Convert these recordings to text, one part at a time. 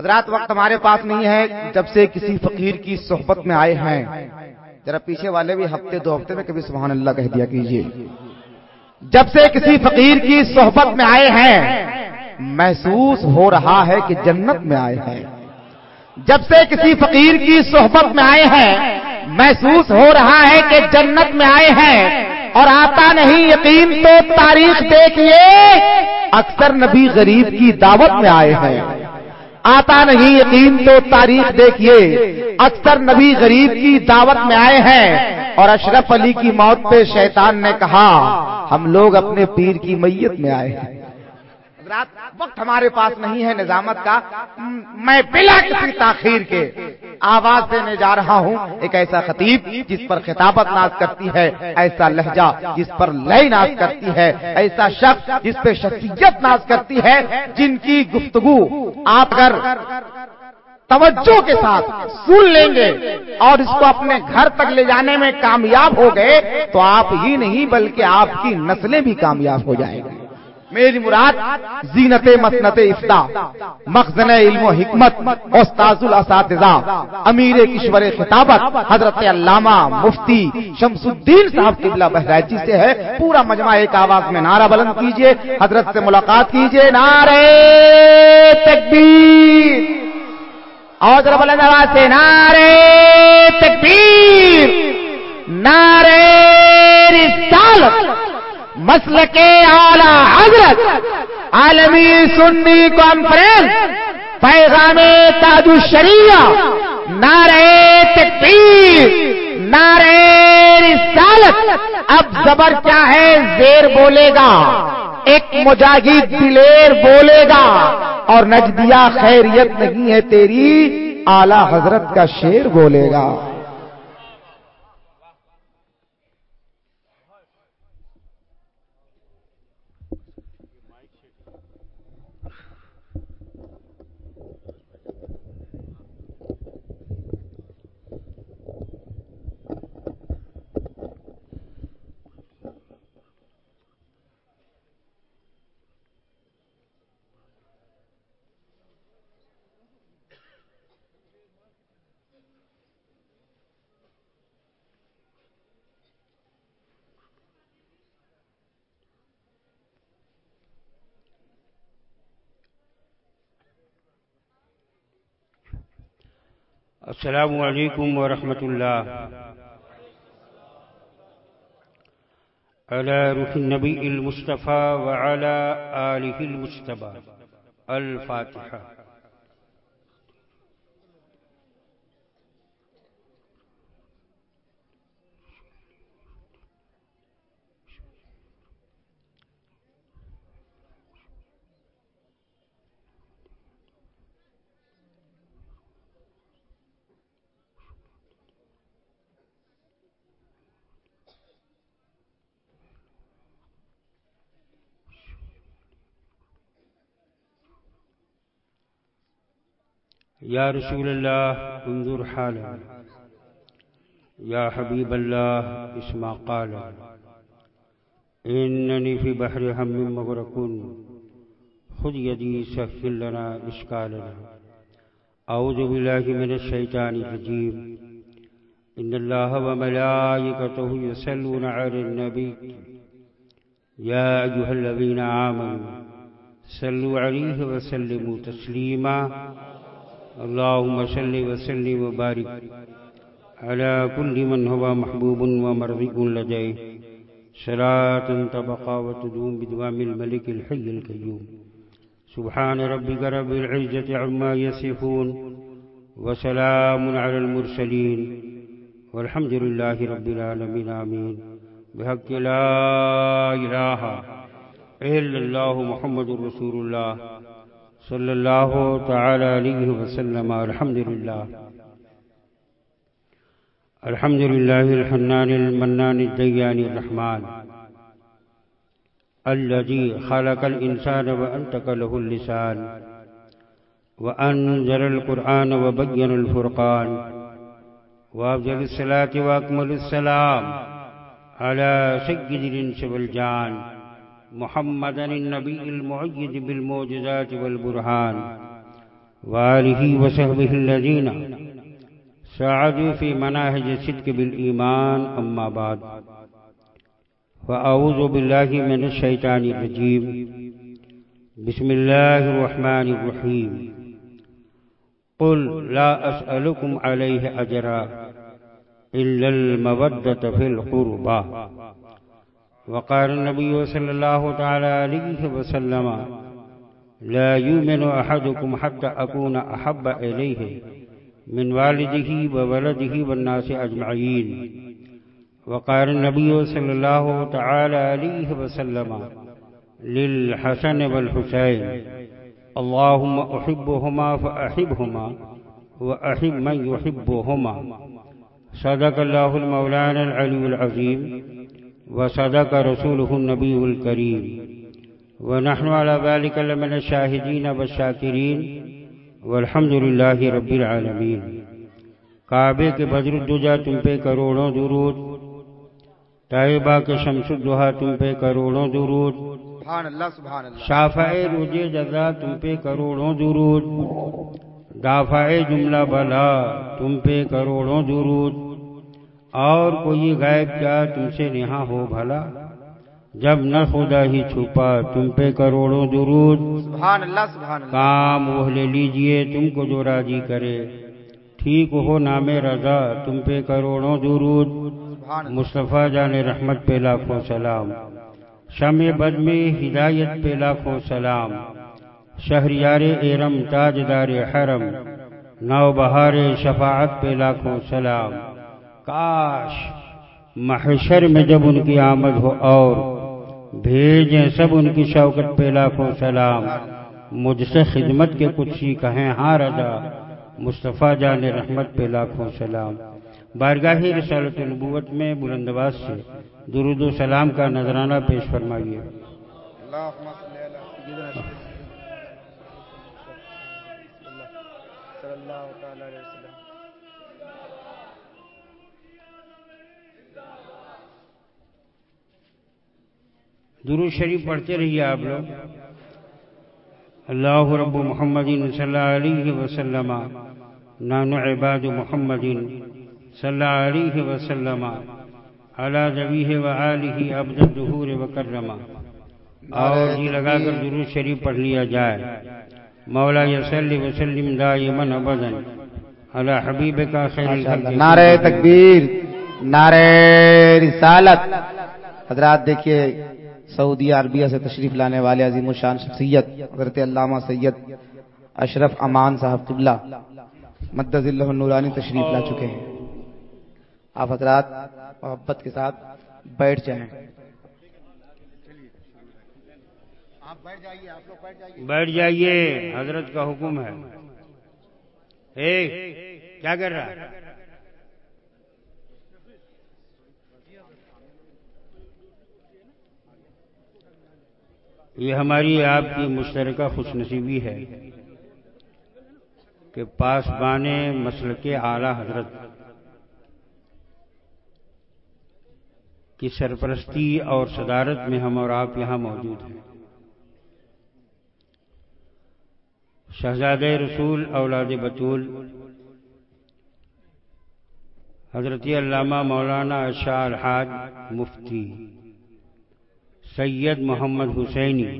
حضرات، وقت ہمارے پاس نہیں ہے جب سے کسی فقیر کی صحبت میں آئے ہیں۔ ذرا پیچھے والے بھی ہفتے، دو ہفتے میں کبھی سبحان اللہ کہہ دیا کیجیے جب سے کسی فقیر کی صحبت میں آئے ہیں، محسوس ہو رہا ہے کہ جنت میں آئے ہیں۔ جب سے کسی فقیر کی صحبت میں آئے ہیں، محسوس ہو رہا ہے کہ جنت میں آئے ہیں۔ اور آتا نہیں، یقین تو تاریخ دیکھیے، اکثر نبی غریب کی دعوت میں آئے ہیں۔ آتا نہیں، یقین تو تاریخ دیکھیے، اکثر نبی غریب کی دعوت میں آئے ہیں۔ اور اشرف علی کی موت پہ شیطان نے کہا، ہم لوگ اپنے پیر کی میت میں آئے ہیں۔ وقت ہمارے پاس نہیں ہے نظامت کا میں بلا کسی تاخیر کے آواز دینے جا رہا ہوں۔ ایک ایسا خطیب جس پر خطابت ناز کرتی ہے، ایسا لہجہ جس پر لئی ناز کرتی ہے، ایسا شخص جس پہ شخصیت ناز کرتی ہے، جن کی گفتگو آپ اگر توجہ کے ساتھ سن لیں گے اور اس کو اپنے گھر تک لے جانے میں کامیاب ہو گئے، تو آپ ہی نہیں بلکہ آپ کی نسلیں بھی کامیاب ہو جائیں گی میری مراد زینت مسنت افتا، مخزن علم و حکمت، استاذ الاساتذہ، امیر کشور خطابت، حضرت علامہ مفتی شمس الدین صاحب قبلہ بہراج جی سے ہے۔ پورا مجمع ایک آواز میں نعرہ بلند کیجیے، حضرت سے ملاقات کیجیے۔ نعرہ تکبیر۔ اور ذرا بلند آواز سے نعرہ تکبیر۔ نعرہ رسالت۔ مسل کے اعلی حضرت عالمی سنی کانفرنس پیغام تاج الشریعہ نعرے تکبیر نعرے رسالت۔ اب زبر کیا ہے؟ زیر بولے گا۔ ایک مجاہد دلیر بولے گا۔ اور نجدیا خیریت نہیں ہے تیری، اعلی حضرت کا شیر بولے گا۔ السلام علیکم ورحمۃ اللہ۔ على روح النبي المصطفى وعلى آله المصطفى الفاتحة یا رسول اللہ، انظر حالا. یا حبیب اللہ اسما قالا. اننی فی بحر ہم مغرقن خود یدی سفل لنا اشکالنا اعوذ باللہ من الشیطان الرجیم. ان اللہ وملائکتہ یسلون علی النبی. یا ایوہ الذین آمنوا، صلوا علیہ وسلموا تسلیما. اللهم صل وسلم وبارك على كل من هو محبوب ومرضي لديه. صلاة تبقى وتدوم بدوام الملك الحي الكيوم سبحان ربك رب العزة عما يصفون وسلام على المرسلين. والحمد لله رب العالمين آمين. بحق لا إله إلا الله محمد رسول الله. صلی اللہ تعالی علیہ وسلم الحمد للہ الحمد لله الحنان المنان الديان الرحمن. الذي خلق الإنسان وأنتك له اللسان وأنزل القرآن وبين الفرقان وأفضل الصلاة وأكمل السلام على سيد الإنس والجان محمدا النبي المعيد بالمعجزات والبرهان وآله وصحبه الذين ساعدوا في مناهج الصدق بالإيمان أما بعد فأعوذ بالله من الشيطان الرجيم بسم الله الرحمن الرحيم قل لا أسألكم عليه أجرا إلا المودة في القربى وقال النبي صلى الله تعالى عليه وسلم، لا يؤمن أحدكم حتى أكون أحب إليه من والده وولده والناس أجمعين. وقال النبي صلى الله تعالى عليه وسلم للحسن والحسين، اللهم أحبهما فأحبهما وأحب من يحبهما. صدق الله المولانا العلي العظيم. وصدق رسوله النبي الكريم. ونحن على ذلك لمن الشاهدين والشاكرين. والحمد للہ رب العالمین کعبے کے بدر الدجا تم پہ کروڑوں درود. طیبہ کے شمس الدہا تم پہ کروڑوں درود. سبحان اللہ سبحان اللہ. شافع روج جزا تم پہ کروڑوں درود. دافع جملہ بلا تم پہ کروڑوں درود. اور کوئی غائب کیا تم سے نہا ہو بھلا؟ جب نہ خدا ہی چھپا تم پہ کروڑوں درود۔ سبحان اللہ سبحان اللہ کام وہ لے لیجیے تم کو جو راضی کرے۔ ٹھیک ہو نام رضا تم پہ کروڑوں درود۔ مصطفیٰ جان رحمت پہ لاکھوں سلام۔ شم بد میں ہدایت پہ لاکھوں سلام۔ شہریار ارم تاجدار حرم۔ نو بہار شفاعت پہ لاکھوں سلام۔ کاش محشر میں جب ان کی آمد ہو اور بھیجیں سب ان کی شوکت پہ لاکھوں سلام، مجھ سے خدمت کے کچھ ہی کہیں ہاں رضا، مصطفیٰ جان رحمت پہ لاکھوں سلام۔ بارگاہ رسالت نبوت میں بلندواز سے درود و سلام کا نذرانہ پیش فرمائیے اللہم صلی علی سیدنا صلی اللہ تعالی علیہ وسلم درود شریف پڑھتے رہیے آپ لوگ۔ اللہ رب محمد صلی اللہ علیہ وسلم نان عباد محمد صلی اللہ علیہ وسلم علی نبیہ و آلہ عبد الظہور و کرما اور جی لگا کر درود شریف پڑھ لیا جائے۔ مولا یسلی وسلم دائما ابدا علی حبیب کا خیر نعرہ تکبیر نعرہ رسالت۔ حضرات دیکھیے سعودی عربیہ سے تشریف لانے والے عظیم الشان شخصیت حضرت علامہ سید اشرف امان صاحب قبلہ مدد اللہ النورانی تشریف لا چکے ہیں۔ آپ حضرات محبت کے ساتھ بیٹھ جائیں۔ آپ بیٹھ جائیے بیٹھ جائیے حضرت کا حکم ہے۔ کیا کر رہا ہے؟ یہ ہماری آپ کی مشترکہ خوش نصیبی ہے کہ پاس بانے مسل کے اعلی حضرت کی سرپرستی اور صدارت میں ہم اور آپ یہاں موجود ہیں۔ شہزاد رسول اولاد بطول، حضرت علامہ مولانا شاہ الحاج مفتی سید محمد حسینی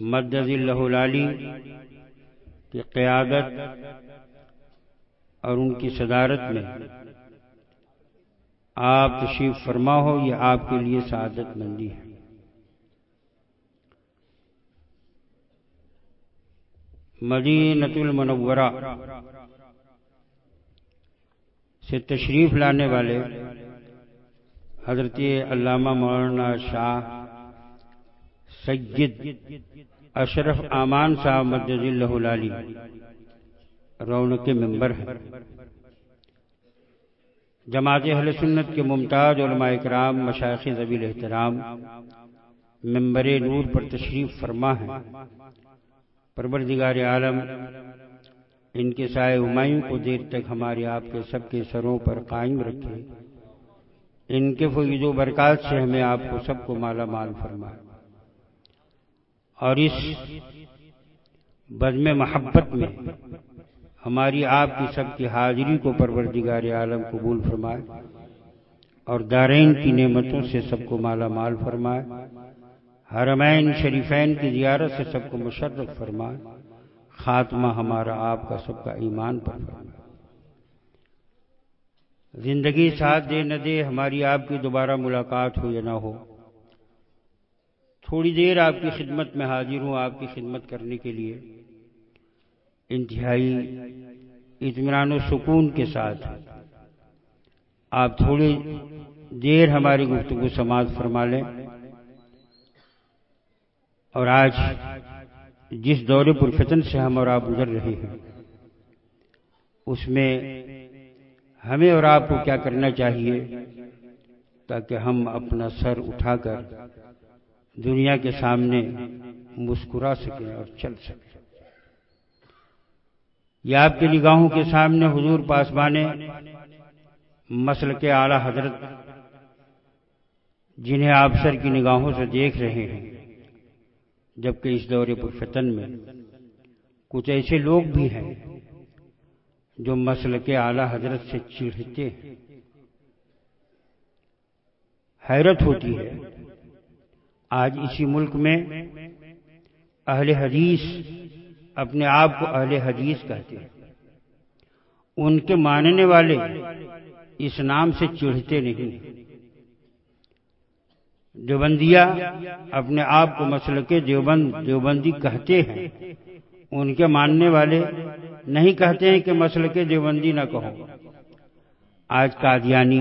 مدد اللہ العلی کی قیادت اور ان کی صدارت میں آپ تشریف فرما ہو، یہ آپ کے لیے سعادت مندی ہے۔ مدینت المنورہ سے تشریف لانے والے حضرت علامہ مولانا شاہ سید اشرف امان صاحب مدد اللہ علی رونق ممبر ہیں۔ جماعت اہل سنت کے ممتاز علماء اکرام مشائخ زبیل احترام، ممبر نور پر تشریف فرما ہے پروردگار عالم، ان کے سائے ہمایوں کو دیر تک ہمارے آپ کے سب کے سروں پر قائم رکھے۔ ان کے فیض و برکات سے ہمیں آپ کو سب کو مالا مال فرمائے۔ اور اس بزم محبت میں ہماری آپ کی سب کی حاضری کو پروردگار عالم قبول فرمائے اور دارین کی نعمتوں سے سب کو مالا مال فرمائے۔ حرمین شریفین کی زیارت سے سب کو مشرف فرمائے۔ خاتمہ ہمارا آپ کا سب کا ایمان پر فرمائے۔ زندگی ساتھ دے نہ دے، ہماری آپ کی دوبارہ ملاقات ہو یا نہ ہو۔ تھوڑی دیر آپ کی خدمت میں حاضر ہوں، آپ کی خدمت کرنے کے لیے۔ انتہائی اطمینان و سکون کے ساتھ۔ آپ تھوڑی دیر ہماری گفتگو سماعت فرما لیں۔ اور آج جس دور پرفتن سے ہم اور آپ گزر رہے ہیں، اس میں ہمیں اور آپ کو کیا کرنا چاہیے تاکہ ہم اپنا سر اٹھا کر دنیا کے سامنے مسکرا سکیں اور چل سکیں۔ یہ آپ کی نگاہوں کے سامنے حضور پاسبانے مسل کے اعلی حضرت جنہیں آپ سر کی نگاہوں سے دیکھ رہے ہیں، جبکہ اس دور پرفتن میں کچھ ایسے لوگ بھی ہیں جو مسل کے اعلی حضرت سے چڑھتے ہیں۔ حیرت ہوتی ہے۔ آج اسی ملک میں اہل حدیث اپنے آپ کو اہل حدیث کہتے ہیں۔ ان کے ماننے والے اس نام سے چڑھتے نہیں۔ دیوبندیا اپنے آپ کو مسل کے دیوبند دیوبندی کہتے ہیں۔ ان کے ماننے والے نہیں کہتے ہیں کہ مسل کے دیوبندی نہ کہو۔ آج قادیانی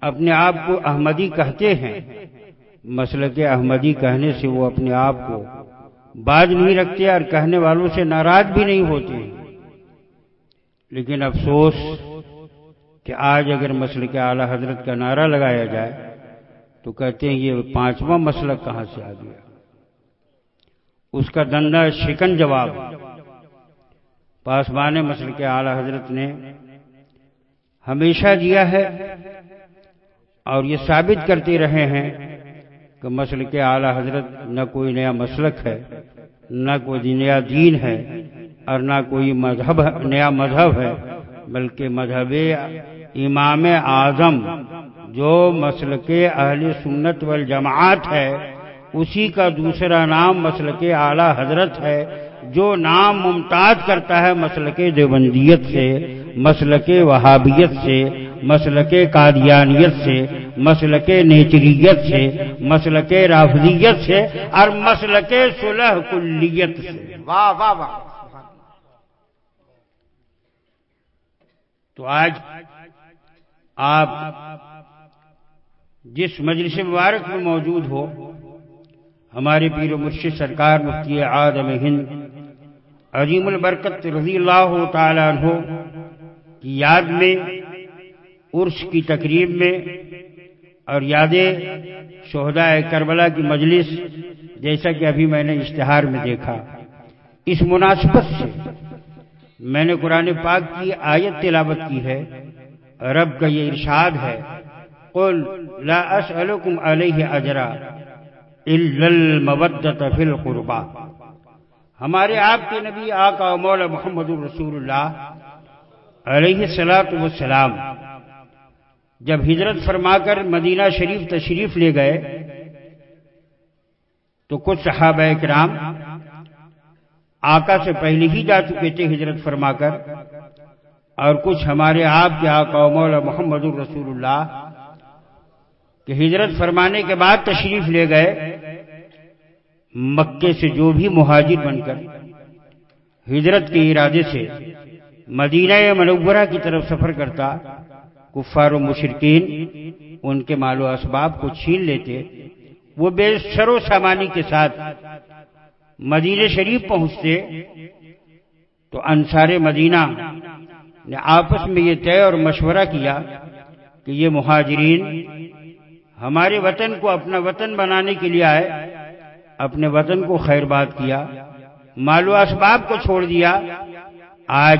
اپنے آپ کو احمدی کہتے ہیں۔ مسل کے احمدی کہنے سے وہ اپنے آپ کو باز نہیں رکھتے اور کہنے والوں سے ناراض بھی نہیں ہوتے۔ لیکن افسوس کہ آج اگر مسل کے اعلی حضرت کا نعرہ لگایا جائے تو کہتے ہیں یہ پانچواں مسلک کہاں سے آ گیا؟ اس کا دندا شکن جواب۔ پاسبان مسل کے اعلی حضرت نے ہمیشہ دیا ہے اور یہ ثابت کرتے رہے ہیں کہ مسل کے اعلی حضرت نہ کوئی نیا مسلک ہے، نہ کوئی نیا دین ہے اور نہ کوئی مذہب، نیا مذہب ہے، بلکہ مذہب امام اعظم جو مسل کے اہل سنت والجماعت ہے۔ اسی کا دوسرا نام مسل کے اعلی حضرت ہے جو نام ممتاز کرتا ہے مسل کے دیوبندیت سے مسل کے وہابیت سے مسل کے قادیانیت سے مسل کے نیچریت سے مسل کے رافضیت سے اور مسل کے صلح کلیت سے۔ واہ واہ واہ۔ تو آج آپ جس مجلس مبارک میں موجود ہو ہمارے پیر و مرشد سرکار مفتی آدم ہند، عظیم البرکت رضی اللہ تعالیٰ عنہ کی یاد میں عرس کی تقریب میں اور یادیں شہداء کربلا کی مجلس جیسا کہ ابھی میں نے اشتہار میں دیکھا۔ اس مناسبت سے میں نے قرآن پاک کی آیت تلاوت کی ہے۔ رب کا یہ ارشاد ہے، قل لا اسألكم علیہ اجرا۔ المودت فی القربا ہمارے آپ کے نبی آقا مولا محمد الرسول اللہ علیہ السلاۃ والسلام جب ہجرت فرما کر مدینہ شریف تشریف لے گئے تو کچھ صحابہ کرام آقا سے پہلے ہی جا چکے تھے ہجرت فرما کر اور کچھ ہمارے آپ کے آقا مولا محمد الرسول اللہ کہ ہجرت فرمانے کے بعد تشریف لے گئے، مکے سے جو بھی مہاجر بن کر، ہجرت کے ارادے سے مدینہ منورہ کی طرف سفر کرتا، کفار و مشرقین ان کے مال و اسباب کو چھین لیتے، وہ بے سر و سامانی کے ساتھ مدینہ شریف پہنچتے، تو انصار مدینہ نے آپس میں یہ طے اور مشورہ کیا کہ یہ مہاجرین ہمارے وطن کو اپنا وطن بنانے کے لیے آئے، اپنے وطن کو خیر بات کیا مال و اسباب کو چھوڑ دیا۔ آج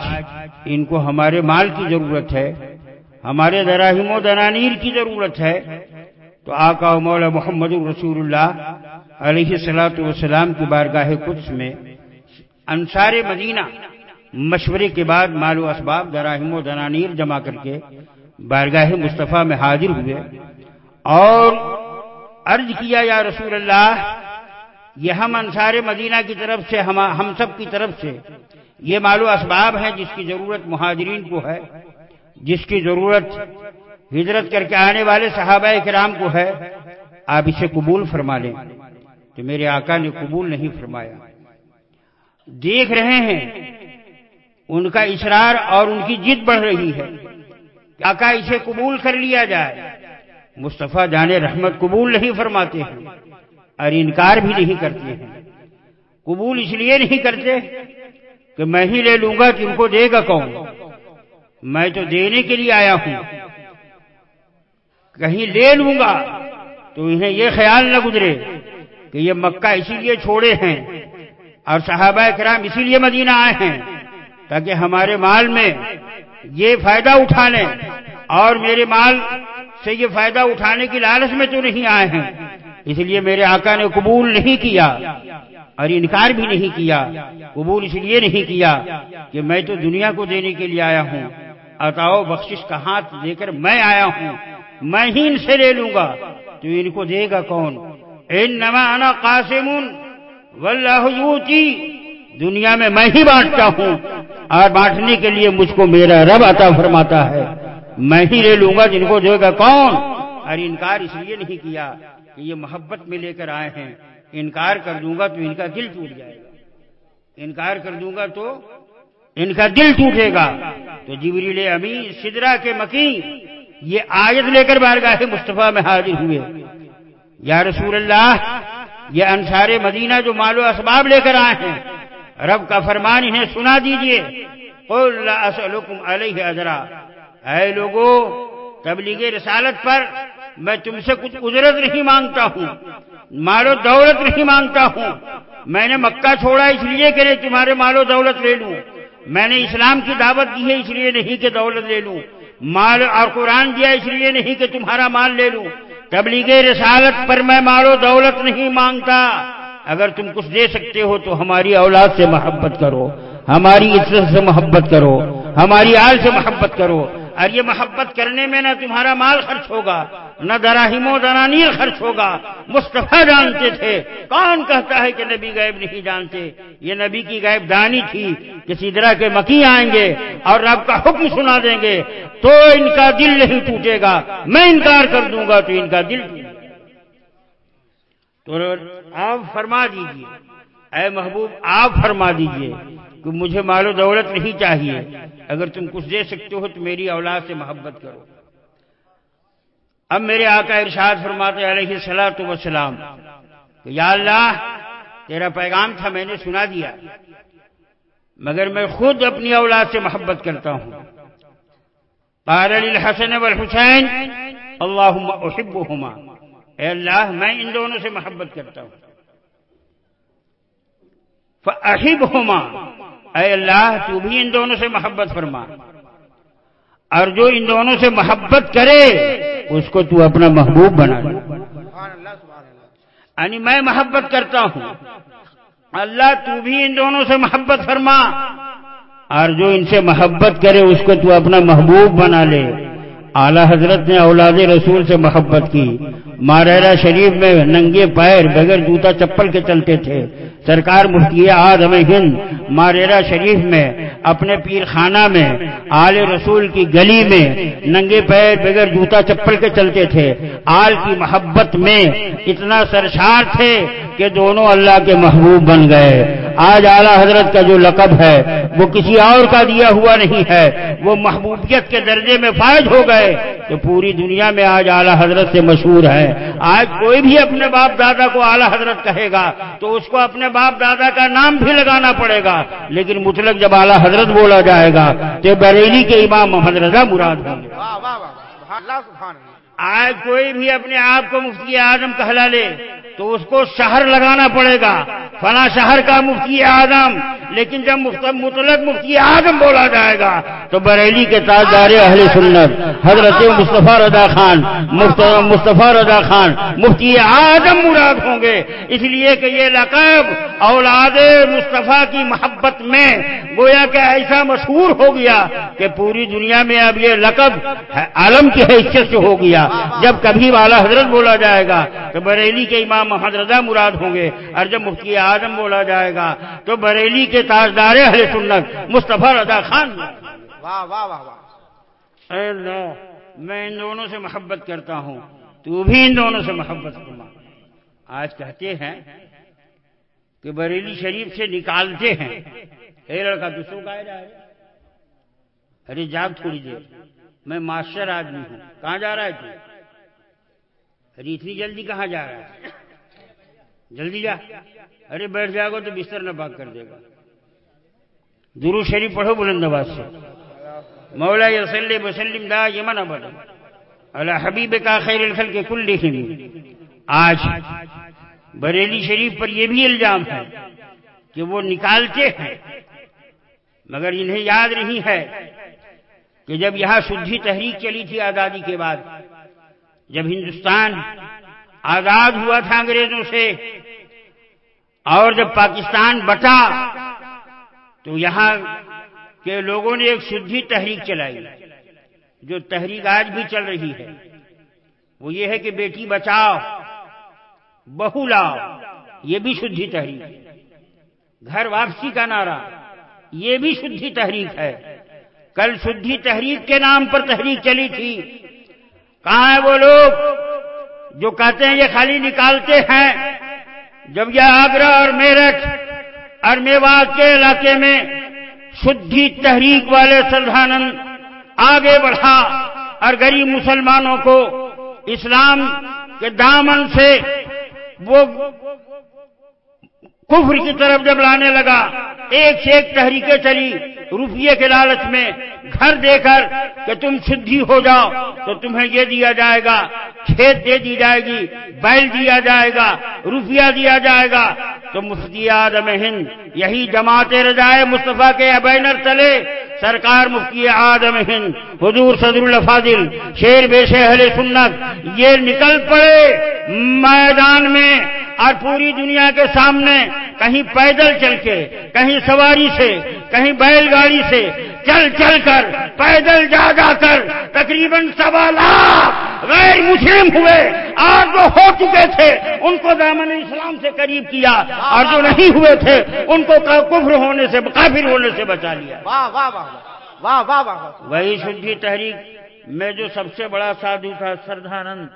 ان کو ہمارے مال کی ضرورت ہے، ہمارے دراہم و دنانیر کی ضرورت ہے۔ تو آقا و مولا محمد رسول اللہ علیہ السلاۃ والسلام کی بارگاہ قدس میں انصار مدینہ مشورے کے بعد مال و اسباب، دراہم و دنانیر جمع کر کے بارگاہ مصطفیٰ میں حاضر ہوئے۔ اور عرض کیا یا رسول اللہ، یہ ہم انصار مدینہ کی طرف سے، ہم سب کی طرف سے یہ مال و اسباب ہیں جس کی ضرورت مہاجرین کو ہے، جس کی ضرورت ہجرت کر کے آنے والے صحابہ کرام کو ہے، آپ اسے قبول فرما لیں۔ تو میرے آقا نے قبول نہیں فرمایا۔ دیکھ رہے ہیں، ان کا اصرار اور ان کی جد بڑھ رہی ہے۔ آقا اسے قبول کر لیا جائے۔ مصطفیٰ جانے رحمت قبول نہیں فرماتے ہیں اور انکار بھی نہیں کرتے ہیں۔ قبول اس لیے نہیں کرتے کہ میں ہی لے لوں گا کہ ان کو دے گا کون۔ میں تو دینے کے لیے آیا ہوں۔ کہیں لے لوں گا تو انہیں یہ خیال نہ گزرے کہ یہ مکہ اسی لیے چھوڑے ہیں اور صحابہ کرام اسی لیے مدینہ آئے ہیں تاکہ ہمارے مال میں یہ فائدہ اٹھا لیں اور میرے مال سے یہ فائدہ اٹھانے کی لالچ میں تو نہیں آئے ہیں۔ اس لیے میرے آقا نے قبول نہیں کیا اور انکار بھی نہیں کیا۔ قبول اس لیے نہیں کیا کہ میں تو دنیا کو دینے کے لیے آیا ہوں۔ اتاؤ بخشش کا ہاتھ دے کر میں آیا ہوں۔ میں ہی ان سے لے لوں گا۔ تو ان کو دے گا کون؟ ان نما قاسم یوتی۔ دنیا میں میں ہی بانٹتا ہوں۔ اور بانٹنے کے لیے مجھ کو میرا رب عطا فرماتا ہے۔ میں ہی لے لوں گا جن کو دے گا کون؟ اور انکار اس لیے نہیں کیا کہ یہ محبت میں لے کر آئے ہیں۔ انکار کر دوں گا تو ان کا دل ٹوٹ جائے گا۔ انکار کر دوں گا تو ان کا دل ٹوٹے گا۔ تو جبریل امی سدرا کے مکی یہ آیت لے کر بارگاہ مصطفیٰ میں حاضر ہوئے۔ یا رسول اللہ، یہ انصار مدینہ جو مال و اسباب لے کر آئے ہیں، رب کا فرمان انہیں سنا دیجیے۔ علیہ ادرا اے لوگوں تبلیغ رسالت پر میں تم سے کچھ اجرت نہیں مانگتا ہوں، مال و دولت نہیں مانگتا ہوں۔ میں نے مکہ چھوڑا اس لیے کہ تمہارے مال و دولت لے لوں۔ میں نے اسلام کی دعوت دی ہے اس لیے نہیں کہ دولت لے لوں۔ مال اور قرآن دیا اس لیے نہیں کہ تمہارا مال لے لوں۔ تبلیغ رسالت پر میں مال و دولت نہیں مانگتا۔ اگر تم کچھ دے سکتے ہو تو ہماری اولاد سے محبت کرو، ہماری عزت سے محبت کرو، ہماری آل سے محبت کرو۔ اور یہ محبت کرنے میں نہ تمہارا مال خرچ ہوگا، نہ دراہیم و درانیر خرچ ہوگا۔ مصطفیٰ جانتے تھے۔ کون کہتا ہے کہ نبی غیب نہیں جانتے؟ یہ نبی کی غیب دانی تھی۔ کسی طرح کے مکی آئیں گے اور رب کا حکم سنا دیں گے۔ تو ان کا دل نہیں ٹوٹے گا۔ میں انکار کر دوں گا تو ان کا دل تو آپ فرما دیجیے۔ اے محبوب، آپ فرما دیجیے کہ مجھے مال و دولت نہیں چاہیے۔ اگر تم کچھ دے سکتے ہو تو میری اولاد سے محبت کرو۔ اب میرے آقا ارشاد فرماتے علیہ سلاۃ وسلام کہ یا اللہ، تیرا پیغام تھا، میں نے سنا دیا، مگر میں خود اپنی اولاد سے محبت کرتا ہوں۔ قال للحسن والحسین، اللہم احبہما، اے اللہ، میں ان دونوں سے محبت کرتا ہوں۔ فأحبہما اے اللہ، تو بھی ان دونوں سے محبت فرما۔ اور جو ان دونوں سے محبت کرے، اس کو تو اپنا محبوب بنا یعنی میں محبت کرتا ہوں۔ اللہ، تو بھی ان دونوں سے محبت فرما۔ اور جو ان سے محبت کرے، اس کو تو اپنا محبوب بنا لے۔ اعلی حضرت نے اولاد رسول سے محبت کی۔ ماریرا شریف میں ننگے پیر بغیر جوتا چپل کے چلتے تھے۔ سرکار مفتی آدم ہند ماریرا شریف میں، اپنے پیر خانہ میں، آل رسول کی گلی میں ننگے پیر بغیر جوتا چپل کے چلتے تھے۔ آل کی محبت میں اتنا سرشار تھے کہ دونوں اللہ کے محبوب بن گئے۔ آج اعلیٰ حضرت کا جو لقب ہے، وہ کسی اور کا دیا ہوا نہیں ہے۔ وہ محبوبیت کے درجے میں فائد ہو گئے۔ تو پوری دنیا میں آج اعلیٰ حضرت سے مشہور ہے آج کوئی بھی اپنے باپ دادا کو اعلیٰ حضرت کہے گا تو اس کو اپنے باپ دادا کا نام بھی لگانا پڑے گا لیکن مطلق جب اعلیٰ حضرت بولا جائے گا تو بریلی کے امام محمد رضا مراد ہوں گے۔ آج کوئی بھی اپنے آپ کو مفتی اعظم کہلا لے تو اس کو شہر لگانا پڑے گا۔ فلاں شہر کا مفتی اعظم۔ لیکن جب مطلق مفتی اعظم بولا جائے گا، تو بریلی کے تاجدار اہل سنت، حضرت مصطفیٰ رضا خان مصطفیٰ رضا خان، مفتی اعظم مراد ہوں گے۔ اس لیے کہ یہ لقب اولاد مصطفیٰ کی محبت میں گویا کہ ایسا مشہور ہو گیا کہ پوری دنیا میں اب یہ لقب عالم کی حیثیت سے ہو گیا۔ جب کبھی والا حضرت بولا جائے گا، تو بریلی کے امام محمد رضا مراد ہوں گے۔ اور جب مفتی اعظم بولا جائے گا تو بریلی کے تاجدار اہل سنت مصطفیٰ رضا خان۔ واہ واہ واہ واہ۔ میں ان دونوں سے محبت کرتا ہوں۔ تو بھی ان دونوں سے محبت کرنا۔ آج کہتے ہیں کہ بریلی شریف سے نکالتے ہیں۔ اے لڑکا گائے جائے ارے جاگ تھوڑی دیر۔ میں ماسٹر آدمی ہوں۔ کہاں جا رہا ہے تو؟ ارے اتنی جلدی کہاں جا رہا ہے؟ جلدی جا۔ ارے بیٹھ جائے گا تو بستر نہ باغ کر دے گا۔ درو شریف پڑھو بلند آباد سے۔ مولا یسلی وسلم دا یمن ابد اللہ حبیب کا خیر الخل کے کل لکھیں آج بریلی شریف پر یہ بھی الزام ہے کہ وہ نکالتے ہیں۔ مگر انہیں یاد نہیں ہے کہ جب یہاں شدھی تحریک چلی تھی آزادی کے بعد، جب ہندوستان آزاد ہوا تھا انگریزوں سے۔ اور جب پاکستان بٹا، تو یہاں کے لوگوں نے ایک شدھی تحریک چلائی، جو تحریک آج بھی چل رہی ہے۔ وہ یہ ہے کہ بیٹی بچاؤ، بہو لاؤ، یہ بھی شدھی تحریک۔ ہے گھر واپسی کا نعرہ، یہ بھی شدھی تحریک ہے۔ کل شدھی تحریک کے نام پر تحریک چلی تھی۔ کہاں ہے وہ لوگ؟ جو کہتے ہیں یہ خالی نکالتے ہیں۔ جب یہ آگرہ اور میرٹھ اور میوات کے علاقے میں شدھی تحریک والے سردھانند آگے بڑھا اور غریب مسلمانوں کو اسلام کے دامن سے وہ کفر کی طرف جب لانے لگا، ایک سے ایک تحریکیں چلی، روپیے کے لالچ میں گھر دے کر کہ تم شدھی ہو جاؤ، تو تمہیں یہ دیا جائے گا، کھیت دے دی جائے گی، بیل دیا جائے گا، روپیہ دیا جائے گا۔ تو مفتی آدم ہند، یہی جماعت رضائے مصطفیٰ کے بینر تلے۔ سرکار مفتی آدم ہند، حضور صدر الفاظل شیر بے اہل سنت، یہ نکل پڑے میدان میں۔ اور پوری دنیا کے سامنے کہیں پیدل چل کے کہیں سواری سے کہیں بیل گاڑی سے چل چل کر پیدل جا جا کر تقریباً سوا لاکھ غیر مسلم ہوئے اور جو ہو چکے تھے ان کو دامن اسلام سے قریب کیا اور جو نہیں ہوئے تھے ان کو کفر ہونے سے کافر ہونے سے بچا لیا۔ وہی شدھی تحریک میں جو سب سے بڑا سادھو تھا سردھانند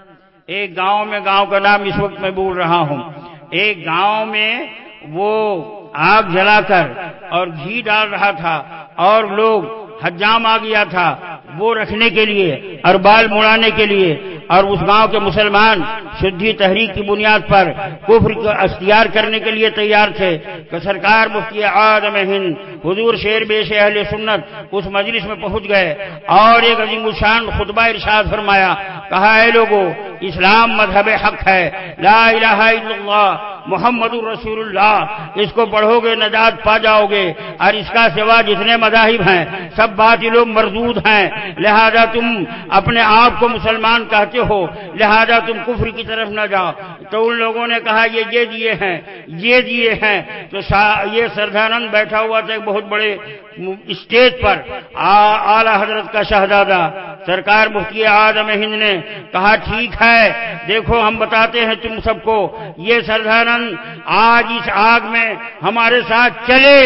ایک گاؤں میں گاؤں کا نام اس وقت میں بول رہا ہوں۔ ایک گاؤں میں وہ آگ جلا کر اور گھی ڈال رہا تھا اور لوگ حجام آ گیا تھا وہ رکھنے کے لیے اور بال مڑانے کے لیے۔ اور اس گاؤں کے مسلمان شدھی تحریک کی بنیاد پر کفر کو اختیار کرنے کے لیے تیار تھے کہ سرکار مفتی آدم ہند، حضور شیر بے سے اہل سنت اس مجلس میں پہنچ گئے اور ایک عظیم الشان خطبہ ارشاد فرمایا، کہا ہے لوگوں اسلام مذہب حق ہے، لا الہ الا اللہ، محمد الرسول اللہ، اس کو پڑھو گے، نجات پا جاؤ گے، اور اس کا سوا جتنے مذاہب ہیں، سب بات لوگ مردود ہیں، لہذا تم اپنے آپ کو مسلمان کہتے ہو لہذا تم کفر کی طرف نہ جاؤ۔ تو ان لوگوں نے کہا یہ یہ دیے ہیں، یہ دیے ہیں۔ تو یہ سردانند بیٹھا ہوا تھا ایک بہت بڑے اسٹیج پر۔ اعلی حضرت کا شہزادہ، سرکار مفتی آدم ہند نے کہا، ٹھیک ہے، دیکھو ہم بتاتے ہیں تم سب کو، یہ سردانند آج اس آگ میں ہمارے ساتھ چلے،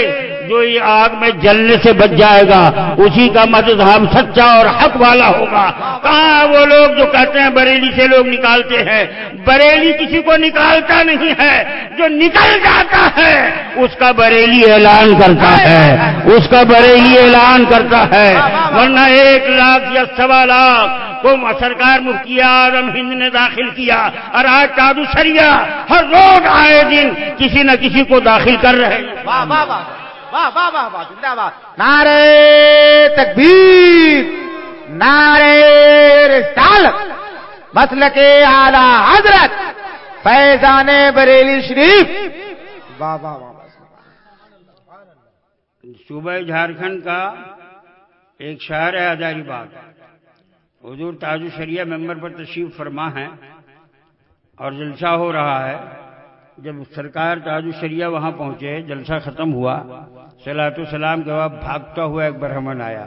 جو یہ آگ میں جلنے سے بچ جائے گا، اسی کا مدد ہم سچا اور حق والا ہوگا۔ کہاں وہ لوگ جو کہتے ہیں، بریلی سے لوگ نکالتے ہیں؟ بریلی کسی کو نکالتا نہیں ہے۔ جو نکل جاتا ہے، اس کا بریلی اعلان کرتا ہے۔ اس کا بریلی اعلان کرتا ہے۔ ورنہ ایک لاکھ یا سوا لاکھ کو سرکار مفتی اعظم ہند نے داخل کیا۔ اور آج کادو سریا ہر روز آئے دن کسی نہ کسی کو داخل کر رہے نعرے تکبیر نعرے رسالت مسل کے اعلی حضرت فیضان بریلی شریف۔ واہ واہ واہ صوبہ جھارکھنڈ کا ایک شہر ہے ہزاری باغ۔ حضور تاج شریعہ ممبر پر تشریف فرما ہے اور جلسہ ہو رہا ہے۔ جب سرکار تاج شریعہ وہاں پہنچے جلسہ ختم ہوا سلاۃ السلام کے بعد بھاگتا ہوا ایک برہمن آیا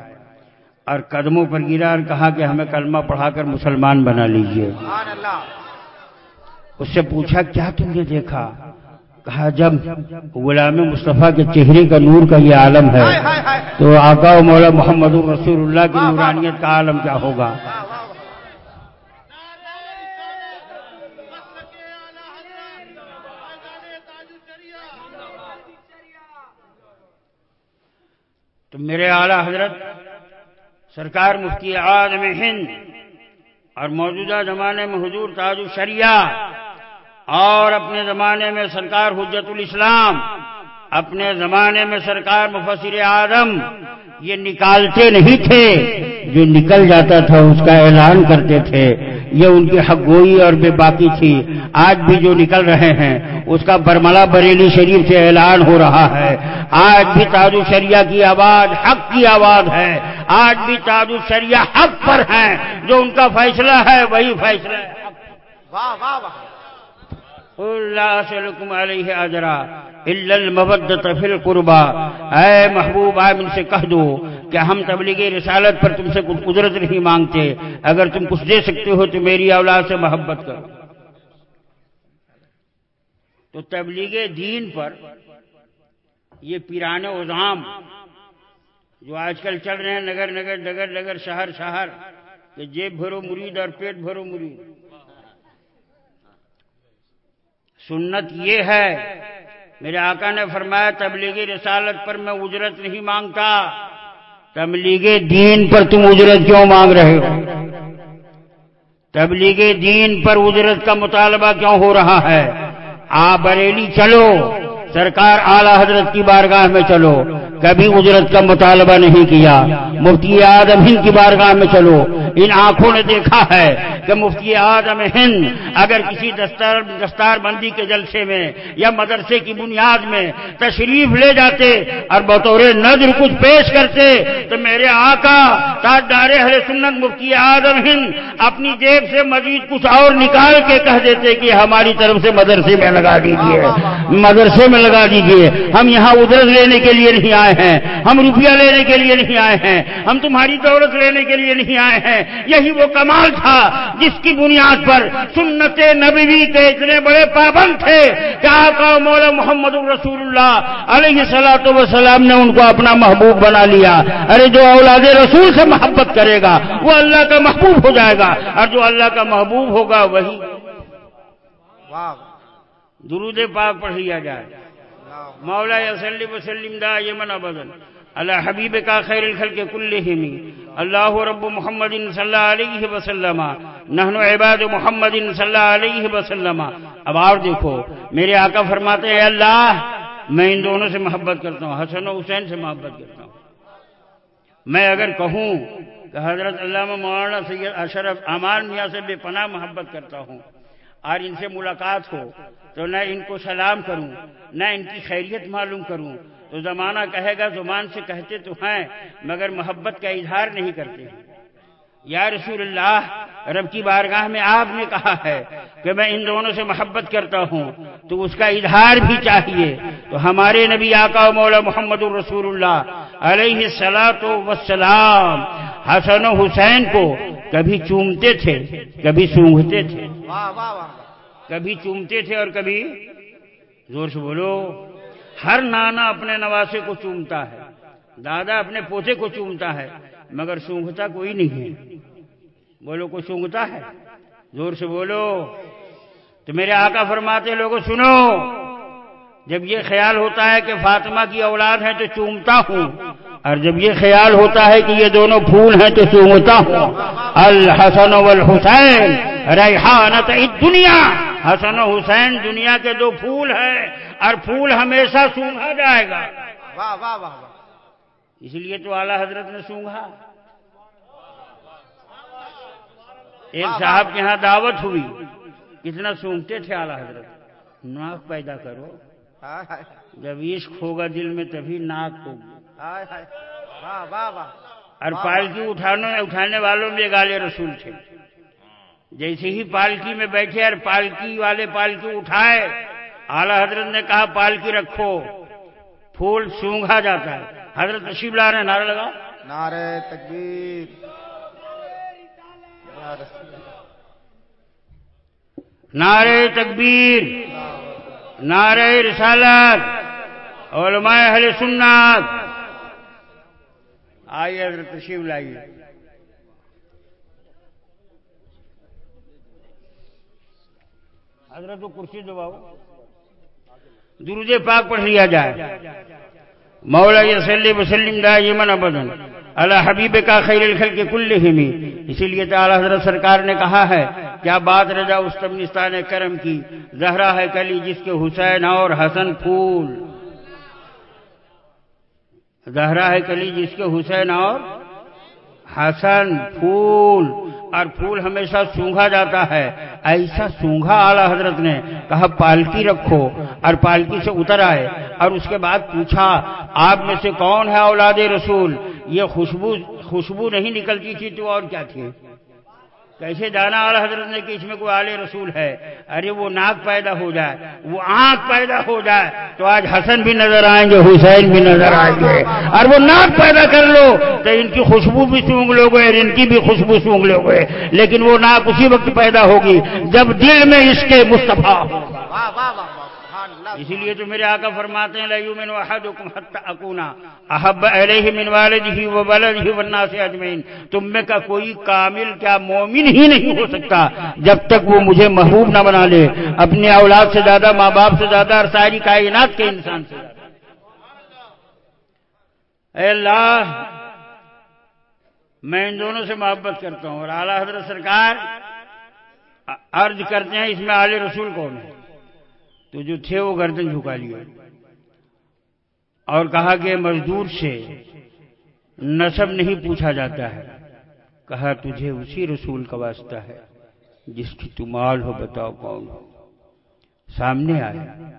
اور قدموں پر گرا اور کہا کہ ہمیں کلمہ پڑھا کر مسلمان بنا لیجیے۔ اس سے پوچھا کیا تم نے دیکھا؟ کہا جب غلام مصطفیٰ کے چہرے کا نور کا یہ عالم ہے تو آقا و مولا محمد رسول اللہ کی نورانیت کا عالم کیا ہوگا؟ تو میرے اعلی حضرت سرکار مفتی اعظم ہند اور موجودہ زمانے میں حضور تاج الشریعہ اور اپنے زمانے میں سرکار حجت الاسلام، اپنے زمانے میں سرکار مفسر اعظم، یہ نکالتے نہیں تھے، جو نکل جاتا تھا اس کا اعلان کرتے تھے۔ یہ ان کی حق گوئی اور بے باقی تھی۔ آج بھی جو نکل رہے ہیں، اس کا برملا بریلی شریف سے اعلان ہو رہا ہے۔ آج بھی تاج شریعہ کی آواز، حق کی آواز ہے۔ آج بھی تاج شریعہ حق پر ہیں جو ان کا فیصلہ ہے، وہی فیصلہ ہے۔ واہ واہ واہ۔ اللہ سلکم علیہ اجرا الا المودت فی القربا اے محبوب آئے ان سے کہہ دو کہ ہم تبلیغ رسالت پر تم سے کچھ قدرت نہیں مانگتے۔ اگر تم کچھ دے سکتے ہو تو میری اولاد سے محبت کرو تو تبلیغ دین پر یہ پیران اظام جو آج کل چل رہے ہیں، نگر نگر نگر نگر، شہر شہر، کہ جیب بھرو مرید اور پیٹ بھرو مرید۔ سنت یہ ہے۔ میرے آقا نے فرمایا، تبلیغی رسالت پر میں اجرت نہیں مانگتا۔ تبلیغ دین پر تم اجرت کیوں مانگ رہے ہو؟ تبلیغ دین پر اجرت کا مطالبہ کیوں ہو رہا ہے؟ آپ بریلی چلو۔ سرکار اعلی حضرت کی بارگاہ میں چلو، کبھی اجرت کا مطالبہ نہیں کیا۔ مفتی آدم ہند کی بارگاہ میں چلو۔ ان آنکھوں نے دیکھا ہے کہ مفتی آدم ہند اگر کسی دستار دستار بندی کے جلسے میں یا مدرسے کی بنیاد میں تشریف لے جاتے اور بطور نظر کچھ پیش کرتے، تو میرے آقا، تاجدار ہر سنت مفتی آدم ہند اپنی جیب سے مزید کچھ اور نکال کے کہہ دیتے کہ ہماری طرف سے مدرسے میں لگا دیجیے مدرسے میں لگا دیجیے ہم یہاں اجرت لینے کے لیے نہیں آئے ہیں، ہم روپیہ لینے کے لیے نہیں آئے ہیں، ہم تمہاری دولت لینے کے لیے نہیں آئے ہیں۔ یہی وہ کمال تھا جس کی بنیاد پر سنت نبوی کے اتنے بڑے پابند تھے کہ آقا مولا محمد الرسول اللہ علیہ سلاۃ وسلام نے ان کو اپنا محبوب بنا لیا۔ ارے جو اولاد رسول سے محبت کرے گا، وہ اللہ کا محبوب ہو جائے گا۔ اور جو اللہ کا محبوب ہوگا، وہی درود پاک پڑھ لیا جائے۔ مولا یسلی وسلم دا یمن ابدن اللہ حبیب کا خیر الخلق کلہم۔ اللہ رب محمد صلی اللہ علیہ وسلم۔ نحن عباد محمد صلی اللہ علیہ وسلم۔ اب اور دیکھو، میرے آقا فرماتے ہیں، اللہ، میں ان دونوں سے محبت کرتا ہوں، حسن و حسین سے محبت کرتا ہوں۔ میں اگر کہوں کہ حضرت علامہ مولانا سید اشرف امان میاں سے بے پناہ محبت کرتا ہوں، اور ان سے ملاقات ہو تو نہ ان کو سلام کروں، نہ ان کی خیریت معلوم کروں۔ تو زمانہ کہے گا، زبان سے کہتے تو ہیں، مگر محبت کا اظہار نہیں کرتے۔ یا رسول اللہ، رب کی بارگاہ میں آپ نے کہا ہے کہ میں ان دونوں سے محبت کرتا ہوں، تو اس کا اظہار بھی چاہیے۔ تو ہمارے نبی آقا و مولا محمد الرسول اللہ علیہ السلاۃ وسلام حسن و حسین کو کبھی چومتے تھے، کبھی سونگھتے تھے۔ واہ واہ واہ۔ کبھی چومتے تھے اور کبھی زور سے بولو، ہر نانا اپنے نواسے کو چومتا ہے، دادا اپنے پوتے کو چومتا ہے، مگر سونگتا کوئی نہیں ہے۔ بولو، کوئی سونگتا ہے؟ زور سے بولو۔ تو میرے آقا فرماتے لوگوں سنو، جب یہ خیال ہوتا ہے کہ فاطمہ کی اولاد ہے تو چومتا ہوں، اور جب یہ خیال ہوتا ہے کہ یہ دونوں پھول ہیں تو چومتا ہوں۔ الحسن والحسین، ریحانت دنیا حسن و حسین دنیا کے دو پھول ہیں اور پھول ہمیشہ سونگا جائے گا۔ واہ واہ واہ واہ۔ اس لیے تو اعلی حضرت نے سونگا ایک صاحب کے ہاں دعوت ہوئی۔ کتنا سونگتے تھے اعلی حضرت۔ ناک پیدا کرو۔ جب عشق ہوگا دل میں تبھی ناک ہوگی۔ اور پالکی اٹھانے اٹھانے والوں میں گالے رسول تھے۔ جیسے ہی پالکی میں بیٹھے اور پالکی والے پالکی اٹھائے اعلی حضرت نے کہا پالکی رکھو پھول سونگا جاتا ہے۔ حضرت تشریف لا رہے نعرہ لگا نعرے تکبیر۔ نعرہ تکبیر نعرہ رسالت علماء اہل سنت۔ آئیے حضرت تشریف لائیے۔ حضرت کو کرسی دباؤ درود پاک پڑھ لیا جائے۔ مولا یسلی وسلم دائمن ابدا، اللہ حبیب کا خیر الخل کے کل اسی لیے تعالی حضرت سرکار نے کہا ہے، کیا بات رضا استمنستان کرم کی؟ زہرا ہے کلی جس کے حسین اور حسن پھول۔ زہرا ہے کلی جس کے حسین اور حسن پھول۔ اور پھول ہمیشہ سونگا جاتا ہے۔ ایسا سونگا اعلی حضرت نے کہا، پالکی رکھو۔ اور پالکی سے اتر آئے اور اس کے بعد پوچھا، آپ میں سے کون ہے اولاد رسول؟ یہ خوشبو خوشبو نہیں نکلتی تھی تو اور کیا تھی؟ کیسے جانا والا حضرت نے کہ اس میں کوئی آل رسول ہے؟ ارے وہ ناک پیدا ہو جائے، وہ آنکھ پیدا ہو جائے، تو آج حسن بھی نظر آئیں گے، حسین بھی نظر آئیں گے۔ اور وہ ناک پیدا کر لو، تو ان کی خوشبو بھی سونگ لو گے، اور ان کی بھی خوشبو سونگ لو گے۔ لیکن وہ ناک اسی وقت پیدا ہوگی جب دل میں اس کے مصطفیٰ ہوگا واہ واہ واہ واہ سبحان اللہ اسی لیے تو میرے آقا فرماتے ہیں لیو من احدکم اکونا احب علیہ من والدہ و ولدہ والناس اجمعین۔ تم میں کا کوئی کامل کیا مومن ہی نہیں ہو سکتا جب تک وہ مجھے محبوب نہ بنا لے۔ اپنے اولاد سے زیادہ، ماں باپ سے زیادہ اور ساری کائنات کے انسان سے زیادہ۔ اے اللہ، میں ان دونوں سے محبت کرتا ہوں اور اعلیٰ حضرت سرکار عرض کرتے ہیں، اس میں آل رسول کون ہے؟ تو جو تھے وہ گردن جھکا لیے۔ اور کہا کہ مزدور سے نصب نہیں پوچھا جاتا ہے۔ کہا تجھے اسی رسول کا واسطہ ہے جس کی تمال ہو، بتاؤ کون ہو۔ سامنے آیا۔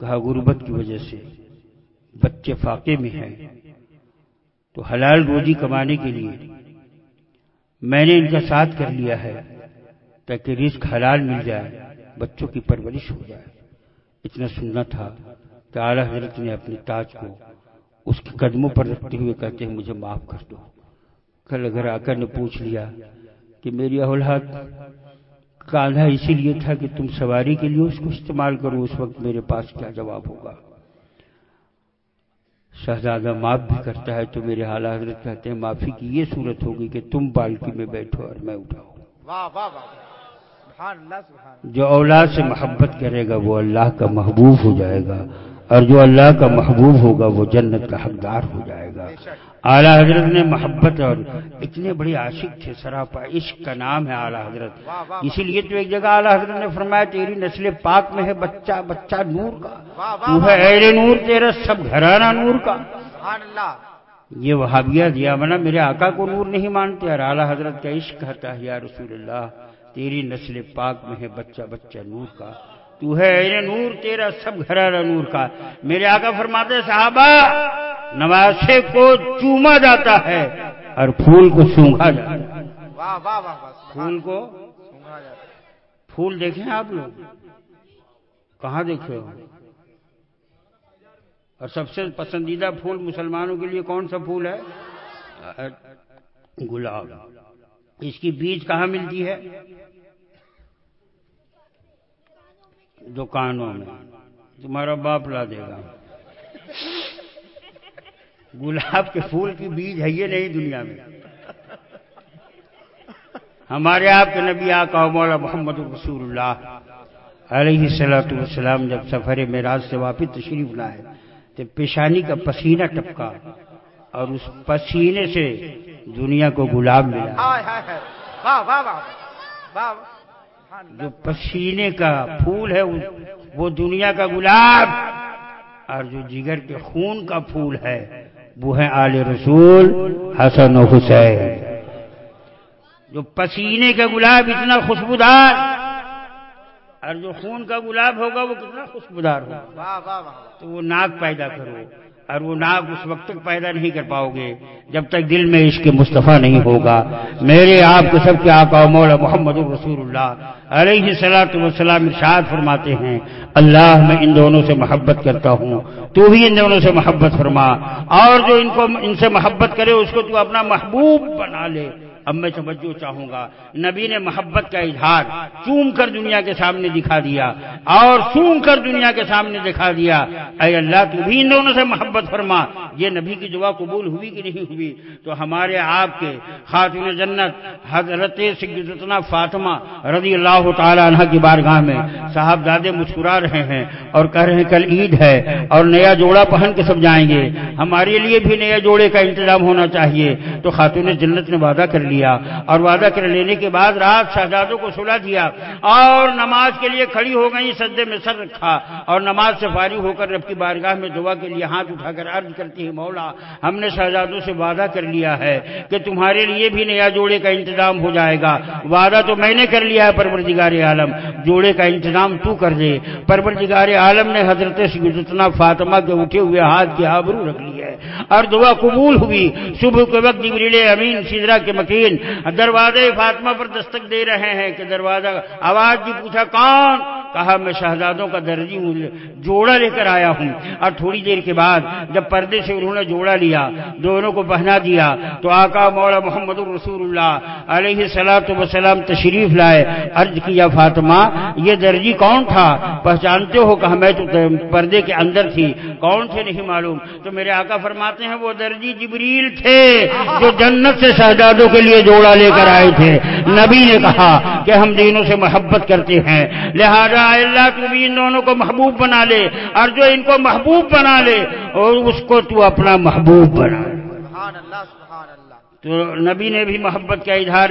کہا غربت کی وجہ سے بچے فاقے میں ہیں۔ تو حلال روزی کمانے کے لیے میں نے ان کا ساتھ کر لیا ہے تاکہ رزق حلال مل جائے، بچوں کی پرورش ہو جائے۔ اتنا سننا تھا کہ اعلیٰ حضرت نے اپنے تاج کو اس کے قدموں پر رکھتے ہوئے کہتے ہیں مجھے معاف کر دو۔ کل اگر آ کر نے پوچھ لیا کہ میری اولاد کاندھا اسی لیے تھا کہ تم سواری کے لیے اس کو استعمال کرو، اس وقت میرے پاس کیا جواب ہوگا؟ شہزادہ معاف بھی کرتا ہے تو میرے اعلیٰ حضرت کہتے ہیں، معافی کی یہ صورت ہوگی کہ تم بالکی میں بیٹھو اور میں اٹھاؤں۔ جو اولاد سے محبت کرے گا وہ اللہ کا محبوب ہو جائے گا۔ اور جو اللہ کا محبوب ہوگا وہ جنت کا حقدار ہو جائے گا۔ اعلیٰ حضرت نے محبت اور اتنے بڑے عاشق تھے سراپا عشق کا نام ہے اعلیٰ حضرت۔ اسی لیے تو ایک جگہ اعلیٰ حضرت نے فرمایا تیری نسل پاک میں ہے بچہ بچہ نور کا۔ تو ہے اہل نور تیرا سب گھرانہ نور کا۔ یہ وہابیہ دیا منا میرے آقا کو نور نہیں مانتے اور اعلیٰ حضرت کا عشق کہتا ہے یا رسول اللہ۔ تیری نسل پاک میں ہے بچہ بچہ نور کا۔ تو ہے اے نور تیرا سب گھرانہ نور کا۔ میرے آقا فرماتے صحابہ نواسے کو چوما جاتا ہے اور پھول کو سونگا جاتا ہے۔ پھول کو۔ پھول دیکھیں آپ لوگ۔ کہاں دیکھے ہو؟ اور سب سے پسندیدہ پھول مسلمانوں کے لیے کون سا پھول ہے؟ گلاب۔ اس کی بیج کہاں ملتی ہے؟ دکانوں میں۔ تمہارا باپ لا دے گا۔ گلاب کے پھول کی بیج ہے یہ نہیں دنیا میں۔ ہمارے آپ کے نبی آقا مولا محمد رسول اللہ علیہ السلاۃ والسلام جب سفر معراج سے واپس تشریف لائے تو پیشانی کا پسینہ ٹپکا اور اس پسینے سے دنیا کو گلاب ملا جو پسینے کا پھول ہے وہ دنیا کا گلاب اور جو جگر کے خون کا پھول ہے وہ ہے آل رسول حسن و حسین۔ جو پسینے کا گلاب اتنا خوشبودار اور جو خون کا گلاب ہوگا وہ کتنا خوشبودار ہوگا۔ تو وہ ناک پیدا کرو۔ اور وہ ناگ اس وقت تک پیدا نہیں کر پاؤ گے، جب تک دل میں عشق مصطفیٰ نہیں ہوگا۔ میرے آپ کے سب کے آقا مولا محمد رسول اللہ علیہ صلاحت وسلام ارشاد فرماتے ہیں، اللہ میں ان دونوں سے محبت کرتا ہوں، تو بھی ان دونوں سے محبت فرما، اور جو ان کو، ان سے محبت کرے، اس کو تو اپنا محبوب بنا لے۔ اب میں توجہ چاہوں گا۔ نبی نے محبت کا اظہار چوم کر دنیا کے سامنے دکھا دیا اور سوم کر دنیا کے سامنے دکھا دیا۔ اے اللہ، تو بھی ان دونوں سے محبت فرما۔ یہ نبی کی دعا قبول ہوئی کہ نہیں ہوئی؟ تو ہمارے آپ کے خاتون جنت، حضرت سگنا فاطمہ رضی اللہ تعالی عنہ کی بارگاہ میں صاحب دادے مسکرا رہے ہیں اور کہہ رہے ہیں کل عید ہے اور نیا جوڑا پہن کے سب جائیں گے۔ ہمارے لیے بھی نیا جوڑے کا انتظام ہونا چاہیے۔ تو خاتون جنت نے وعدہ کر لیا۔ اور وعدہ کر لینے کے بعد رات شہزادوں کو سلا دیا اور نماز کے لیے کھڑی ہو گئی سدے میں سر رکھا اور نماز سے فارغ ہو کر رب کی بارگاہ میں دعا کے لیے ہاتھ اٹھا کر عرض کرتی ہے مولا، ہم نے شہزادوں سے وعدہ کر لیا ہے کہ تمہارے لیے بھی نیا جوڑے کا انتظام ہو جائے گا۔ وعدہ تو میں نے کر لیا ہے پروردگار عالم، جوڑے کا انتظام تو کر دے۔ پروردگار عالم نے حضرت سیدتنا فاطمہ کے اٹھے ہوئے ہاتھ کی آبرو رکھ لی ہے اور دعا قبول ہوئی۔ صبح کے وقت جبریل امین سدرا کے مکین دروازے فاطمہ پر دستک دے رہے ہیں کہ دروازہ، آواز بھی پوچھا، کون؟ کہا، میں شہزادوں کا درجی جوڑا لے کر آیا ہوں۔ اور تھوڑی دیر کے بعد جب پردے سے انہوں نے جوڑا لیا، دونوں کو پہنا دیا، تو آقا مولا محمد الرسول اللہ علیہ سلاۃ وسلام تشریف لائے، عرض کیا، فاطمہ، یہ درجی کون تھا؟ پہچانتے ہو کہ میں تو پردے کے اندر تھی، کون تھے نہیں معلوم۔ تو میرے آقا فرماتے ہیں، وہ درجی جبریل تھے جو جنت سے شہزادوں کے لیے جوڑا لے کر آئے تھے۔ نبی نے کہا کہ ہم دینوں سے محبت کرتے ہیں۔ لہذا اللہ تو بھی ان دونوں کو محبوب بنا لے اور جو ان کو محبوب بنا لے، اور اس کو تو اپنا محبوب بنا تو نبی نے بھی محبت کا اظہار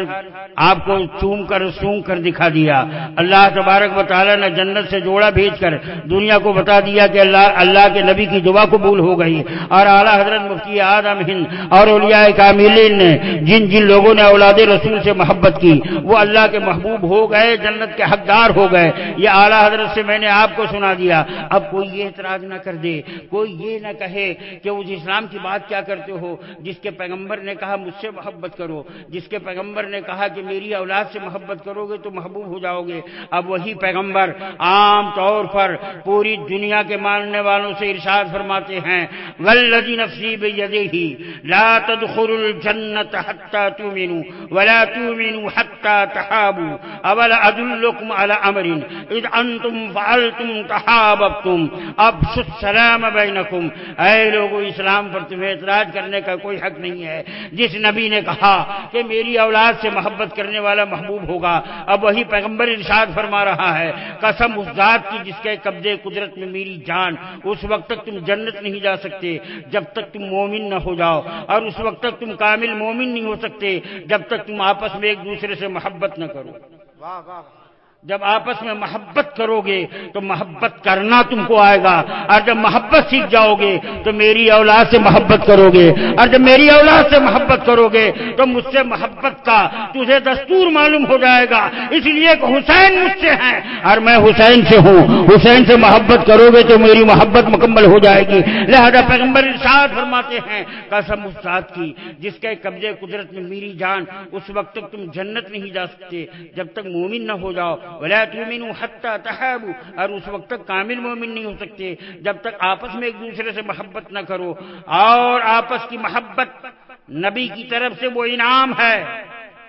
آپ کو چوم کر سونگ کر دکھا دیا۔ اللہ تبارک و تعالیٰ نے جنت سے جوڑا بھیج کر دنیا کو بتا دیا کہ اللہ اللہ کے نبی کی دعا قبول ہو گئی۔ اور اعلیٰ حضرت مفتی آدم ہند اور اولیاء کاملین نے جن جن لوگوں نے اولاد رسول سے محبت کی، وہ اللہ کے محبوب ہو گئے، جنت کے حقدار ہو گئے۔ یہ اعلیٰ حضرت سے میں نے آپ کو سنا دیا۔ اب کوئی یہ اعتراض نہ کر دے، کوئی یہ نہ کہے کہ اس اسلام کی بات کیا کرتے ہو، جس کے پیغمبر نے کہا مجھ سے محبت کرو۔ جس کے پیغمبر نے کہا کہ میری اولاد سے محبت کرو گے تو محبوب ہو جاؤ گے۔ اب وہی پیغمبر عام طور پر پوری دنیا کے ماننے والوں سے ارشاد فرماتے ہیں ولدی نفسی بيده لا تدخلوا الجنة حتى تؤمنوا ولا تؤمنوا حتى تحابوا اولا ادلكم على امر اذ انتم فعلتم تحاببتم۔ ابشوا السلام بينكم۔ اے لوگوں اسلام پر تمہیں اعتراض کرنے کا کوئی حق نہیں ہے۔ جس نبی نے کہا کہ میری اولاد سے محبت کرنے والا محبوب ہوگا۔ اب وہی پیغمبر ارشاد فرما رہا ہے، قسم اس ذات کی جس کے قبضے قدرت میں میری جان، اس وقت تک تم جنت نہیں جا سکتے جب تک تم مومن نہ ہو جاؤ۔ اور اس وقت تک تم کامل مومن نہیں ہو سکتے جب تک تم آپس میں ایک دوسرے سے محبت نہ کرو۔ واہ واہ۔ جب آپس میں محبت کرو گے تو محبت کرنا تم کو آئے گا اور جب محبت سیکھ جاؤ گے تو میری اولاد سے محبت کرو گے اور جب میری اولاد سے محبت کرو گے تو مجھ سے محبت کا تجھے دستور معلوم ہو جائے گا اس لیے کہ حسین مجھ سے ہیں اور میں حسین سے ہوں۔ حسین سے محبت کرو گے تو میری محبت مکمل ہو جائے گی۔ لہذا پیغمبر ارشاد فرماتے ہیں، قسم اس ذات کی جس کے قبضے قدرت میں میری جان، اس وقت تک تم جنت نہیں جا سکتے جب تک مومن نہ ہو جاؤ۔ ولا تؤمنوا حتى تحابوا۔ اور اس وقت تک کامل مومن نہیں ہو سکتے۔ جب تک آپس میں ایک دوسرے سے محبت نہ کرو۔ اور آپس کی محبت نبی کی طرف سے وہ انعام ہے۔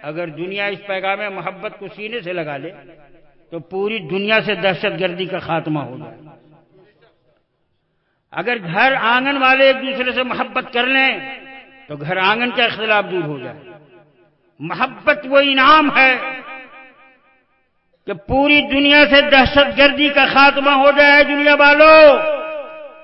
اگر دنیا اس پیغام محبت کو سینے سے لگا لے، تو پوری دنیا سے دہشت گردی کا خاتمہ ہو جائے۔ اگر گھر آنگن والے ایک دوسرے سے محبت کر لیں، تو گھر آنگن کا اختلاف دور ہو جائے۔ محبت وہ انعام ہے کہ پوری دنیا سے دہشت گردی کا خاتمہ ہو جائے دنیا والوں۔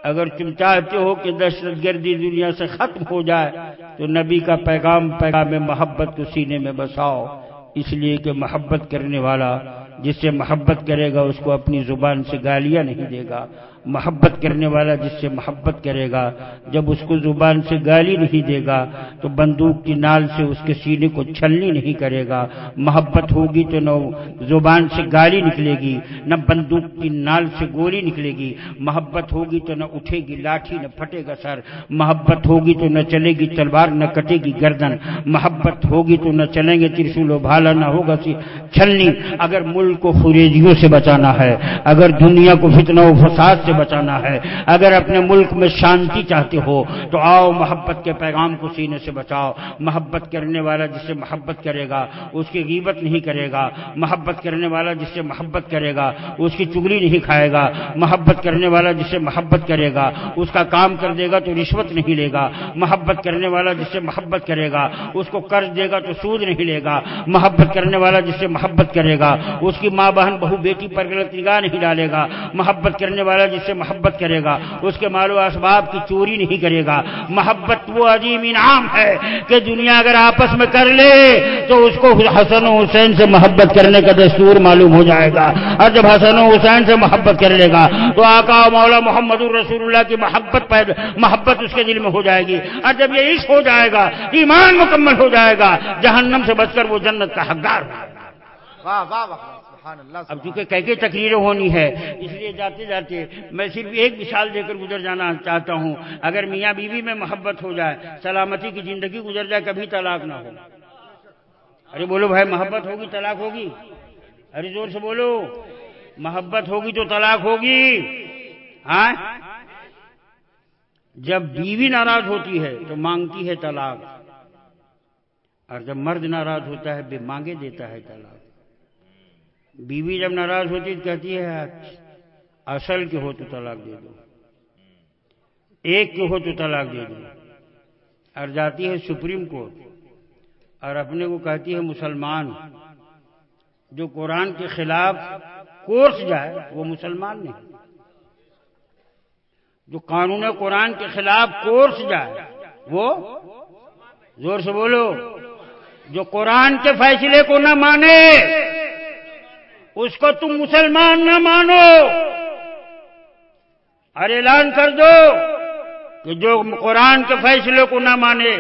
اگر تم چاہتے ہو کہ دہشت گردی دنیا سے ختم ہو جائے، تو نبی کا پیغام پیغام محبت کو سینے میں بساؤ۔ اس لیے کہ محبت کرنے والا جس سے محبت کرے گا، اس کو اپنی زبان سے گالیاں نہیں دے گا۔ محبت کرنے والا جس سے محبت کرے گا، جب اس کو زبان سے گالی نہیں دے گا، تو بندوق کی نال سے اس کے سینے کو چھلنی نہیں کرے گا۔ محبت ہوگی تو نہ زبان سے گالی نکلے گی، نہ بندوق کی نال سے گولی نکلے گی۔ محبت ہوگی تو نہ اٹھے گی لاٹھی، نہ پھٹے گا سر۔ محبت ہوگی تو نہ چلے گی تلوار، نہ کٹے گی گردن۔ محبت ہوگی تو نہ چلیں گے ترسول و بھالا، نہ ہوگا چھلنی۔ اگر ملک کو فریجیوں سے بچانا ہے، اگر دنیا کو فتنہ و فساد سے بچانا ہے۔ اگر اپنے ملک میں شانتی چاہتے ہو، تو آؤ محبت کے پیغام کو سینے سے بچاؤ۔ محبت کرنے والا جس سے محبت کرے گا، اس کی غیبت نہیں کرے گا۔ محبت کرنے والا جس سے محبت کرے گا، اس کی چگلی نہیں کھائے گا۔ محبت کرنے والا جس سے محبت کرے گا، اس کا کام کر دے گا تو رشوت نہیں لے گا۔ محبت کرنے والا جس سے محبت کرے گا، اس کو قرض دے گا تو سود نہیں لے گا۔ محبت کرنے والا جس سے محبت کرے گا، اس کی ماں بہن بہو بیٹی پر غلط نگاہ نہیں ڈالے گا۔ محبت کرنے والا جس سے محبت کرے گا، اس کے مال و اسباب کی چوری نہیں کرے گا۔ محبت وہ عظیم انعام ہے کہ دنیا اگر آپس میں کر لے تو اس کو حسن و حسین سے محبت کرنے کا دستور معلوم ہو جائے گا۔ اور جب حسن و حسین سے محبت کر لے گا تو آقا مولا محمد الرسول اللہ کی محبت پیدا، محبت اس کے دل میں ہو جائے گی۔ اور جب یہ عشق ہو جائے گا، ایمان مکمل ہو جائے گا، جہنم سے بچ کر وہ جنت کا حقدار۔ اب چونکہ کہہ کے تقریریں ہونی ہے اس لیے جاتے جاتے میں صرف ایک مثال دے کر گزر جانا چاہتا ہوں۔ اگر میاں بیوی میں محبت ہو جائے سلامتی کی زندگی گزر جائے کبھی طلاق نہ ہو۔ ارے بولو بھائی محبت ہوگی طلاق ہوگی؟ ارے زور سے بولو محبت ہوگی تو طلاق ہوگی۔ ہاں؟ جب بیوی ناراض ہوتی ہے تو مانگتی ہے طلاق اور جب مرد ناراض ہوتا ہے بے مانگے دیتا ہے طلاق۔ بیوی جب ناراض ہوتی تو کہتی ہے، اصل کے ہو تو طلاق دے دو۔ ایک کے ہو تو طلاق دے دو۔ اور جاتی ہے سپریم کورٹ۔ اور اپنے کو کہتی ہے مسلمان۔ جو قرآن کے خلاف کورس جائے، وہ مسلمان نہیں۔ جو قانون قرآن کے خلاف کورس جائے، وہ زور سے بولو۔ جو قرآن کے فیصلے کو نہ مانے اس کو تم مسلمان نہ مانو۔ اور اعلان کر دو کہ جو قرآن کے فیصلے کو نہ مانے،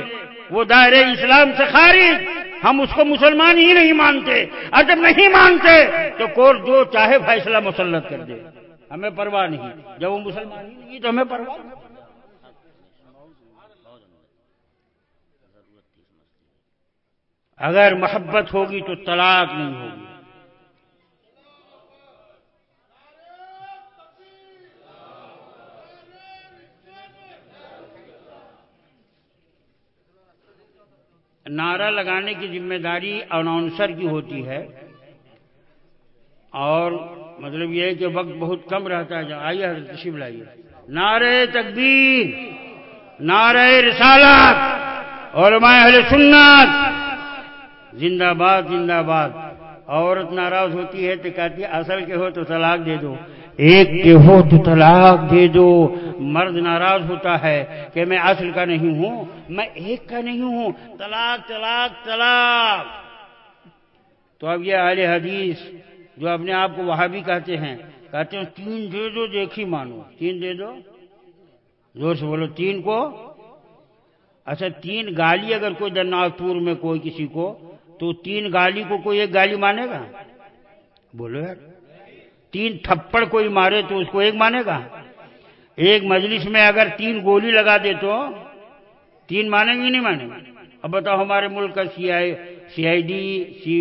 وہ دائرے اسلام سے خارج۔ ہم اس کو مسلمان ہی نہیں مانتے۔ اور جب نہیں مانتے۔ تو کورٹ جو چاہے فیصلہ مسلط کر دے۔ ہمیں پرواہ نہیں۔ جب وہ مسلمان ہی نہیں، تو ہمیں پرواہ اگر محبت ہوگی تو طلاق نہیں ہوگی۔ نعرہ لگانے کی ذمہ داری اناؤنسر کی ہوتی ہے۔ اور مطلب یہ ہے کہ وقت بہت کم رہتا ہے۔ آئیے تشریف لائیے۔ نعرہ تکبیر، نعرہ رسالت، علماء اہل سنت۔ زندہ باد زندہ باد۔ عورت ناراض ہوتی ہے تو کہتی ہے، اصل کے ہو تو طلاق دے دو۔ ایک کے ہو تو طلاق دے دو۔ مرد ناراض ہوتا ہے کہ میں اصل کا نہیں ہوں، میں ایک کا نہیں ہوں۔ طلاق طلاق طلاق۔ تو اب یہ اہل حدیث جو اپنے آپ کو وہاں بھی کہتے ہیں کہتے ہیں، تین دے دو، دیکھی مانو۔ تین دے دو۔ زور سے بولو، تین کو۔ اچھا تین گالی اگر کوئی دناپور میں کوئی کسی کو، تو تین گالی کو کوئی ایک گالی مانے گا؟ بولو یار۔ تین تھپڑ کوئی مارے تو اس کو ایک مانے گا؟ ایک مجلس میں اگر تین گولی لگا دے تو تین مانیں گے نہیں مانیں گے؟ اب بتاؤ ہمارے ملک کا سی آئی سی آئی ڈی، سی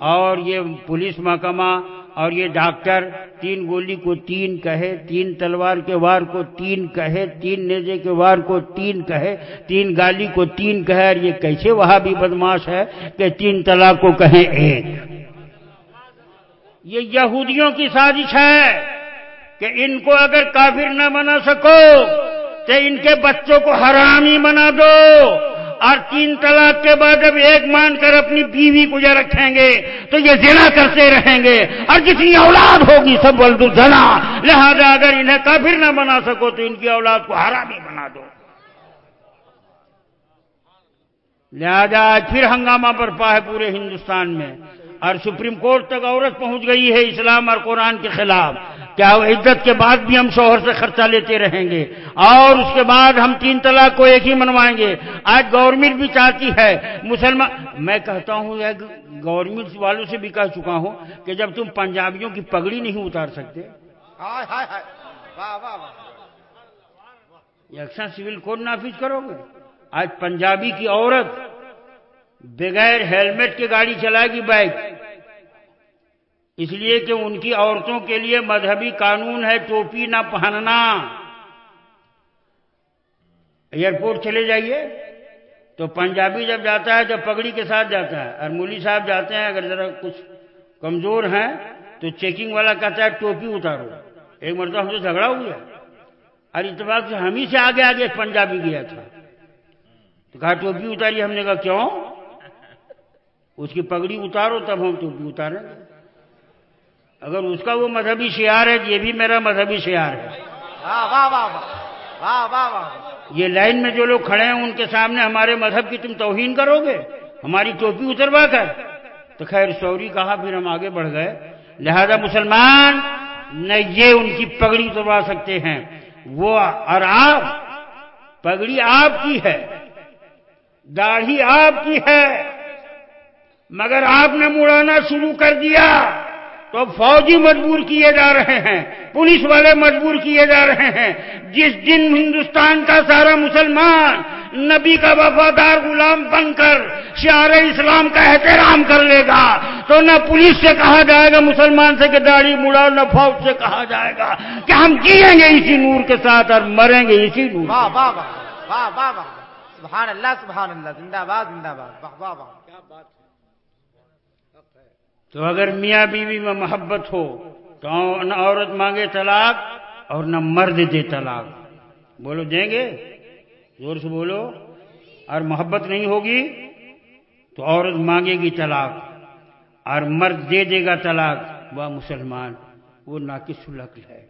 اور یہ پولیس محکمہ اور یہ ڈاکٹر تین گولی کو تین کہے، تین تلوار کے وار کو تین کہے، تین نیزے کے وار کو تین کہے، تین گالی کو تین کہے، اور یہ کیسے وہاں بھی بدماش ہے کہ تین طلاق کو کہیں ایک؟ یہ یہودیوں کی سازش ہے کہ ان کو اگر کافر نہ بنا سکو تو ان کے بچوں کو حرامی بنا دو اور تین طلاق کے بعد جب ایک مان کر اپنی بیوی کو جو رکھیں گے تو یہ زنا کرتے رہیں گے اور جتنی اولاد ہوگی سب بلد زنا۔ لہذا اگر انہیں کافر نہ بنا سکو تو ان کی اولاد کو حرامی بنا دو۔ لہذا آج پھر ہنگامہ برپا ہے پورے ہندوستان میں۔ اور سپریم کورٹ تک عورت پہنچ گئی ہے اسلام اور قرآن کے خلاف۔ کیا عدت کے بعد بھی ہم شوہر سے خرچہ لیتے رہیں گے؟ اور اس کے بعد ہم تین طلاق کو ایک ہی منوائیں گے؟ آج گورنمنٹ بھی چاہتی ہے۔ مسلمان میں کہتا ہوں گورنمنٹ والوں سے بھی کہہ چکا ہوں کہ جب تم پنجابیوں کی پگڑی نہیں اتار سکتے۔ یکساں سول کوڈ نافذ کرو گے؟ آج پنجابی کی عورت بغیر ہیلمٹ کے گاڑی چلائے گی بائک۔ اس لیے کہ ان کی عورتوں کے لیے مذہبی قانون ہے ٹوپی نہ پہننا۔ ایئرپورٹ چلے جائیے۔ تو پنجابی جب جاتا ہے جب پگڑی کے ساتھ جاتا ہے۔ اور مولی صاحب جاتے ہیں، اگر ذرا کچھ کمزور ہیں تو چیکنگ والا کہتا ہے ٹوپی اتارو۔ ایک مرتبہ ہم سے جھگڑا ہوا اور اتفاق سے ہم ہی سے آگے آگے پنجابی گیا تھا۔ تو کہا ٹوپی اتاری، ہم نے کہا کیوں؟ اس کی پگڑی اتارو تب ہم ٹوپی اتاریں۔ گے اگر اس کا وہ مذہبی شعار ہے یہ بھی میرا مذہبی شعار ہے۔ یہ لائن میں جو لوگ کھڑے ہیں ان کے سامنے ہمارے مذہب کی تم توہین کرو گے؟ ہماری ٹوپی اتروا کر تو خیر سوری کہا پھر ہم آگے بڑھ گئے۔ لہذا مسلمان نہ یہ ان کی پگڑی اتروا سکتے ہیں۔ وہ اور آپ پگڑی آپ کی ہے۔ داڑھی آپ کی ہے۔ مگر آپ نے مڑانا شروع کر دیا تو فوجی مجبور کیے جا رہے ہیں پولیس والے مجبور کیے جا رہے ہیں جس دن ہندوستان کا سارا مسلمان نبی کا وفادار غلام بن کر شعر اسلام کا احترام کر لے گا تو نہ پولیس سے کہا جائے گا مسلمان سے کہ داڑھی مڑا نہ فوج سے کہا جائے گا کہ ہم جیئیں گے اسی نور کے ساتھ اور مریں گے اسی نور سبحان اللہ سبحان اللہ زندہ باد زندہ باد کیا بات تو اگر میاں بیوی میں محبت ہو تو نہ عورت مانگے طلاق اور نہ مرد دے طلاق۔ بولو، دیں گے؟ زور سے بولو۔ اور محبت نہیں ہوگی تو عورت مانگے گی طلاق اور مرد دے دے گا طلاق۔ وہ مسلمان، وہ ناقص العقل ہے۔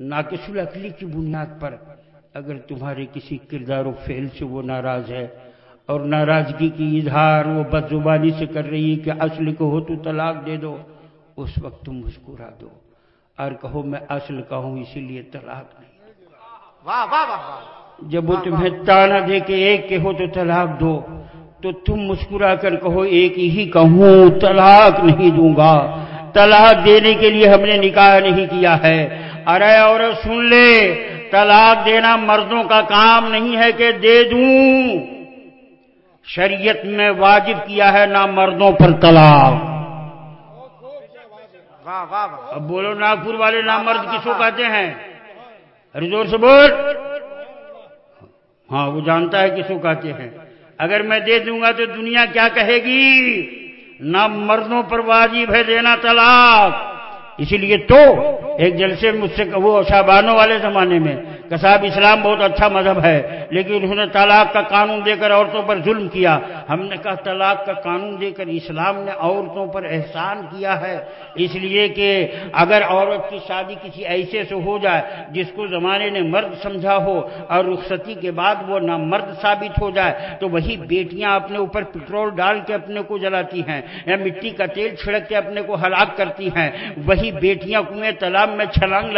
ناقص العقلی کی بنیاد پر اگر تمہارے کسی کردار و فعل سے وہ ناراض ہے اور ناراضگی کی اظہار وہ بد زبانی سے کر رہی کہ اصل کو ہو تو طلاق دے دو اس وقت تم مسکرا دو۔ اور کہو میں اصل کا ہوں اسی لیے طلاق نہیں۔ جب وہ تمہیں تانا دے کے ایک کے ہو تو طلاق دو تو تم مسکرا کر کہو ایک ہی کہوں طلاق نہیں دوں گا۔ طلاق دینے کے لیے ہم نے نکاح نہیں کیا ہے۔ ارے اور سن لے طلاق دینا مردوں کا کام نہیں ہے کہ دے دوں۔ شریعت میں واجب کیا ہے نہ مردوں پر طلاق۔ اب بولو ناگپور والے نام مرد کس کو کہتے ہیں؟ زور سے بول۔ ہاں وہ جانتا ہے کس کو کہتے ہیں۔ اگر میں دے دوں گا تو دنیا کیا کہے گی؟ نہ مردوں پر واجب ہے دینا طلاق۔ اسی لیے تو ایک جلسے مجھ سے وہ شابانوں والے زمانے میں کہ صاحب اسلام بہت اچھا مذہب ہے، لیکن انہوں نے طلاق کا قانون دے کر عورتوں پر ظلم کیا۔ ہم نے کہا طلاق کا قانون دے کر اسلام نے عورتوں پر احسان کیا ہے، اس لیے کہ اگر عورت کی شادی کسی ایسے سے ہو جائے جس کو زمانے نے مرد سمجھا ہو اور رخصتی کے بعد وہ نہ مرد ثابت ہو جائے، تو وہی بیٹیاں اپنے اوپر پٹرول ڈال کے اپنے کو جلاتی ہیں، یا مٹی کا تیل چھڑک کے اپنے کو ہلاک کرتی ہیں۔ وہی بیٹیاں کنویں تالاب میں چھلانگ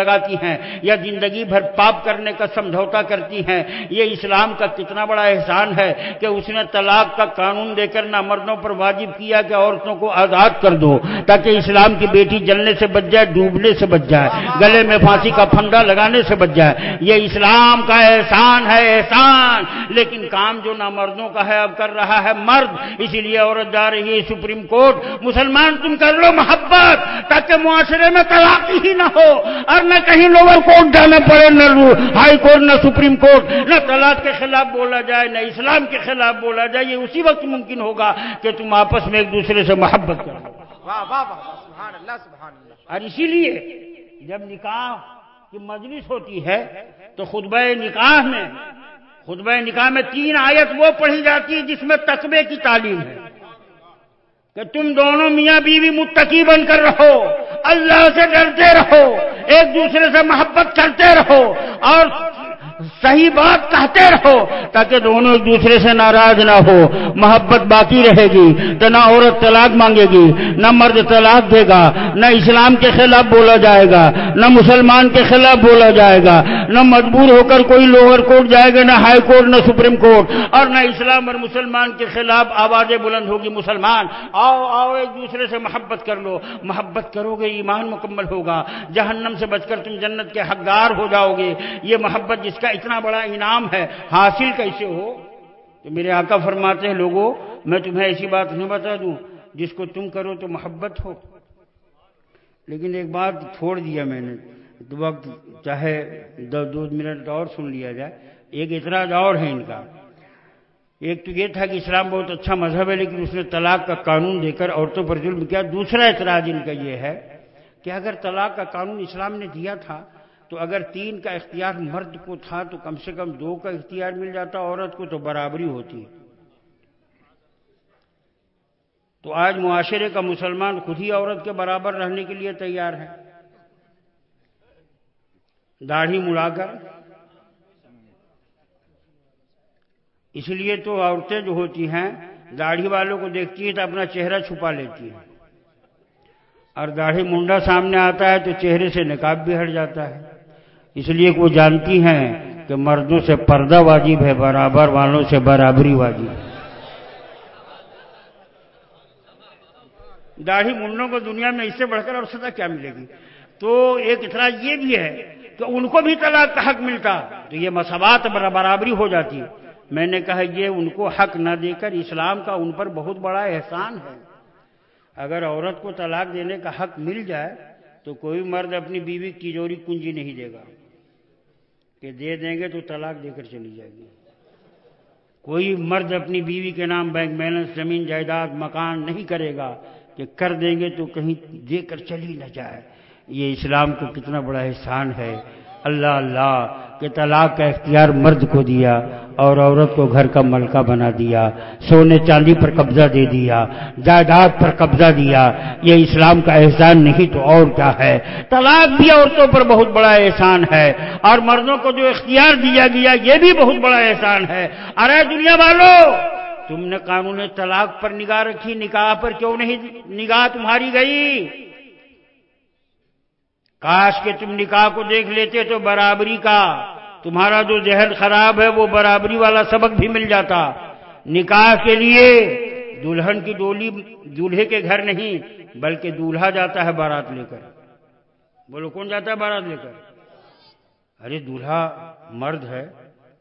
لگاتی ہیں، یا زندگی بھر پاپ کرنے کا سمجھوتا کرتی ہیں۔ یہ اسلام کا کتنا بڑا احسان ہے کہ اس نے طلاق کا قانون دے کر نہ مردوں پر واجب کیا کہ عورتوں کو آزاد کر دو، تاکہ اسلام کی بیٹی جلنے سے بچ جائے، ڈوبنے سے بچ جائے، گلے میں پھانسی کا پھندا لگانے سے بچ جائے۔ یہ اسلام کا احسان ہے، احسان۔ لیکن کام جو نہ مردوں کا ہے، اب کر رہا ہے مرد۔ اسی لیے عورت جا رہی ہے سپریم کورٹ۔ مسلمان، تم کر لو محبت تاکہ معاشرے میں طلاق ہی نہ ہو۔ اور نہ کہیں لوور کورٹ جانا پڑے، نہ ہائی کورٹ نہ سپریم کورٹ نہ طلاق کے خلاف بولا جائے نہ اسلام کے خلاف بولا جائے یہ اسی وقت ممکن ہوگا کہ تم آپس میں ایک دوسرے سے محبت کرو۔ اور اسی لیے جب نکاح کی مجلس ہوتی ہے تو خطبہ نکاح میں خطبہ نکاح میں تین آیت وہ پڑھی جاتی ہے جس میں تقبے کی تعلیم ہے۔ کہ تم دونوں میاں بیوی متقی بن کر رہو، اللہ سے ڈرتے رہو، ایک دوسرے سے محبت کرتے رہو، اور صحیح بات کہتے رہو تاکہ دونوں ایک دوسرے سے ناراض نہ ہو۔ محبت باقی رہے گی، تو نہ عورت طلاق مانگے گی، نہ مرد طلاق دے گا، نہ اسلام کے خلاف بولا جائے گا، نہ مسلمان کے خلاف بولا جائے گا، نہ مجبور ہو کر کوئی لوور کورٹ جائے گا، نہ ہائی کورٹ، نہ سپریم کورٹ، اور نہ اسلام اور مسلمان کے خلاف آوازیں بلند ہوگی مسلمان۔ آؤ آؤ، ایک دوسرے سے محبت کر لو۔ محبت کرو گے، ایمان مکمل ہوگا۔ جہنم سے بچ کر تم جنت کے حقدار ہو جاؤ گے۔ یہ محبت جس کا اتنا بڑا انعام ہے، حاصل کیسے ہو؟ تو میرے آقا فرماتے ہیں لوگوں میں تمہیں ایسی بات نہیں بتا دوں، جس کو تم کرو تو محبت ہو۔ لیکن ایک بات چھوڑ دیا میں نے وقت چاہے دو دو منٹ اور سن لیا جائے۔ ایک اعتراض اور ہے ان کا۔ ایک تو یہ تھا کہ اسلام بہت اچھا مذہب ہے، لیکن اس نے طلاق کا قانون دے کر عورتوں پر ظلم کیا۔ دوسرا اعتراض ان کا یہ ہے کہ اگر طلاق کا قانون اسلام نے دیا تھا تو اگر تین کا اختیار مرد کو تھا تو کم سے کم دو کا اختیار مل جاتا، عورت کو تو برابری ہوتی۔ تو آج معاشرے کا مسلمان خود ہی عورت کے برابر رہنے کے لیے تیار ہے۔ داڑھی مڑا کر۔ اس لیے تو عورتیں جو ہوتی ہیں، داڑھی والوں کو دیکھتی ہیں تو اپنا چہرہ چھپا لیتی ہیں۔ اور داڑھی منڈا سامنے آتا ہے تو چہرے سے نکاب بھی ہٹ جاتا ہے۔ اس لیے وہ جانتی ہیں کہ مردوں سے پردہ واجب ہے، برابر والوں سے برابری واجب ہے۔ داڑھی منڈوں کو دنیا میں اس سے بڑھ کر اور سزا کیا ملے گی؟ تو ایک اتنا یہ بھی ہے کہ ان کو بھی طلاق کا حق ملتا، تو یہ مساوات برابری ہو جاتی۔ میں نے کہا یہ ان کو حق نہ دے کر اسلام کا ان پر بہت بڑا احسان ہے۔ اگر عورت کو طلاق دینے کا حق مل جائے تو کوئی مرد اپنی بیوی کی کنجی نہیں دے گا۔ کہ دے دیں گے تو طلاق دے کر چلی جائے گی۔ کوئی مرد اپنی بیوی کے نام بینک بیلنس، زمین، جائیداد، مکان نہیں کرے گا کہ کر دیں گے تو کہیں دے کر چلی نہ جائے۔ یہ اسلام کو کتنا بڑا احسان ہے۔ اللہ اللہ۔ کہ طلاق کا اختیار مرد کو دیا اور عورت کو گھر کا ملکہ بنا دیا، سونے چاندی پر قبضہ دے دیا، جائیداد پر قبضہ دیا، یہ اسلام کا احسان نہیں تو اور کیا ہے؟ طلاق بھی عورتوں پر بہت بڑا احسان ہے اور مردوں کو جو اختیار دیا گیا، یہ بھی بہت بڑا احسان ہے۔ ارے دنیا والوں تم نے قانون طلاق پر نگاہ رکھی نکاح پر کیوں نہیں، نگاہ تمہاری گئی؟ کاش کہ تم نکاح کو دیکھ لیتے تو برابری کا۔ تمہارا جو ذہن خراب ہے وہ برابری والا سبق بھی مل جاتا۔ نکاح کے لیے دلہن کی ڈولی، دولہے کے گھر نہیں، بلکہ دولہا جاتا ہے بارات لے کر۔ بولو، کون جاتا ہے بارات لے کر؟ ارے، دولہا مرد ہے،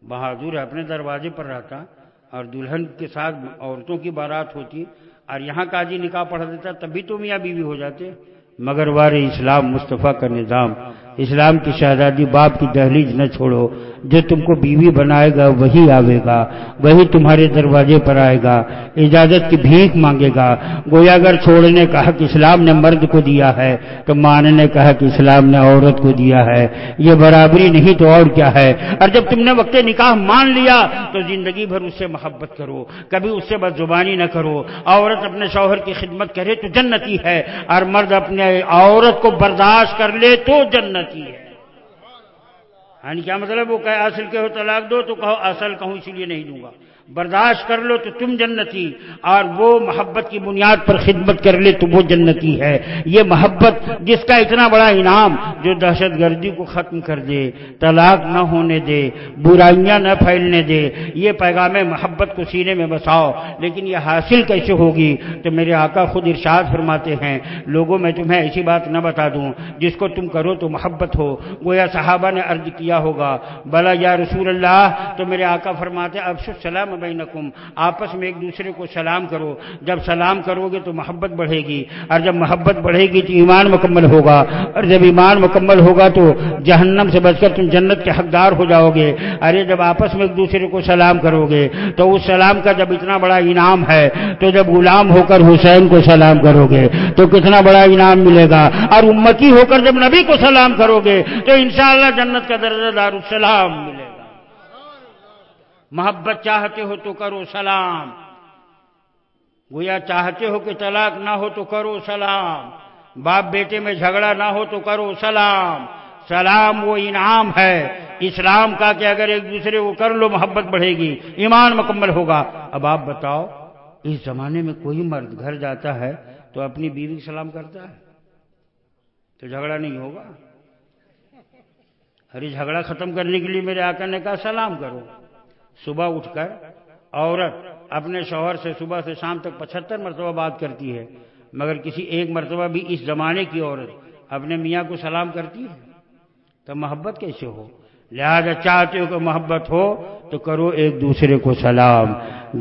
بہادر ہے، اپنے دروازے پر رہتا۔ اور دلہن کے ساتھ عورتوں کی بارات ہوتی۔ اور یہاں کاجی نکاح پڑھا دیتا تبھی تو میاں بیوی ہو جاتے۔ مگر وار اسلام مصطفیٰ کا نظام اسلام کی شہزادی باپ کی دہلیز نہ چھوڑو، جو تم کو بیوی بنائے گا وہی آئے گا، وہی تمہارے دروازے پر آئے گا، اجازت کی بھیک مانگے گا۔ گویا اگر چھوڑنے کا حق اسلام نے مرد کو دیا ہے، تو ماننے کا حق اسلام نے عورت کو دیا ہے۔ یہ برابری نہیں تو اور کیا ہے؟ اور جب تم نے وقت نکاح مان لیا، تو زندگی بھر اس سے محبت کرو۔ کبھی اس سے بد زبانی نہ کرو۔ عورت اپنے شوہر کی خدمت کرے تو جنتی ہے، اور مرد اپنے عورت کو برداشت کر لے تو کی ہے۔ یعنی کیا مطلب وہ کہ اصل کے ہو طلاق دو تو کہو اصل کہوں اسی لیے نہیں دوں گا۔ برداشت کر لو تو تم جنتی، اور وہ محبت کی بنیاد پر خدمت کر لے تو وہ جنتی ہے۔ یہ محبت جس کا اتنا بڑا انعام جو دہشت گردی کو ختم کر دے، طلاق نہ ہونے دے، برائیاں نہ پھیلنے دے۔ یہ پیغام محبت کو سینے میں بساؤ، لیکن یہ حاصل کیسے ہوگی؟ تو میرے آقا خود ارشاد فرماتے ہیں، لوگوں میں تمہیں ایسی بات نہ بتا دوں، جس کو تم کرو تو محبت ہو۔ گویا صحابہ نے عرض کیا ہوگا، بلا یا رسول اللہ، تو میرے آقا فرماتے اب سلام بینکم، آپس میں ایک دوسرے کو سلام کرو۔ جب سلام کرو گے تو محبت بڑھے گی، اور جب محبت بڑھے گی تو ایمان مکمل ہوگا۔ اور جب ایمان مکمل ہوگا تو جہنم سے بچ کر تم جنت کے حقدار ہو جاؤ گے۔ ارے، جب آپس میں ایک دوسرے کو سلام کرو گے تو اس سلام کا جب اتنا بڑا انعام ہے تو جب غلام ہو کر حسین کو سلام کرو گے تو کتنا بڑا انعام ملے گا۔ اور امتی ہو کر جب نبی کو سلام کرو گے تو انشاءاللہ جنت کا درجہ دار السلام ملے گا۔ محبت چاہتے ہو تو کرو سلام۔ گویا چاہتے ہو کہ طلاق نہ ہو تو کرو سلام۔ باپ بیٹے میں جھگڑا نہ ہو تو کرو سلام۔ سلام وہ انعام ہے۔ اسلام کا کہ اگر ایک دوسرے کو کر لو محبت بڑھے گی، ایمان مکمل ہوگا۔ اب آپ بتاؤ، اس زمانے میں کوئی مرد گھر جاتا ہے تو اپنی بیوی سلام کرتا ہے؟ تو جھگڑا نہیں ہوگا۔ ارے جھگڑا ختم کرنے کے لیے میرے آقا نے کہا سلام کرو۔ صبح اٹھ کر عورت اپنے شوہر سے صبح سے شام تک پچہتر مرتبہ بات کرتی ہے، مگر کسی ایک مرتبہ بھی اس زمانے کی عورت اپنے میاں کو سلام کرتی ہے؟ تو محبت کیسے ہو؟ لہذا چاہتے ہو کہ محبت ہو تو کرو ایک دوسرے کو سلام،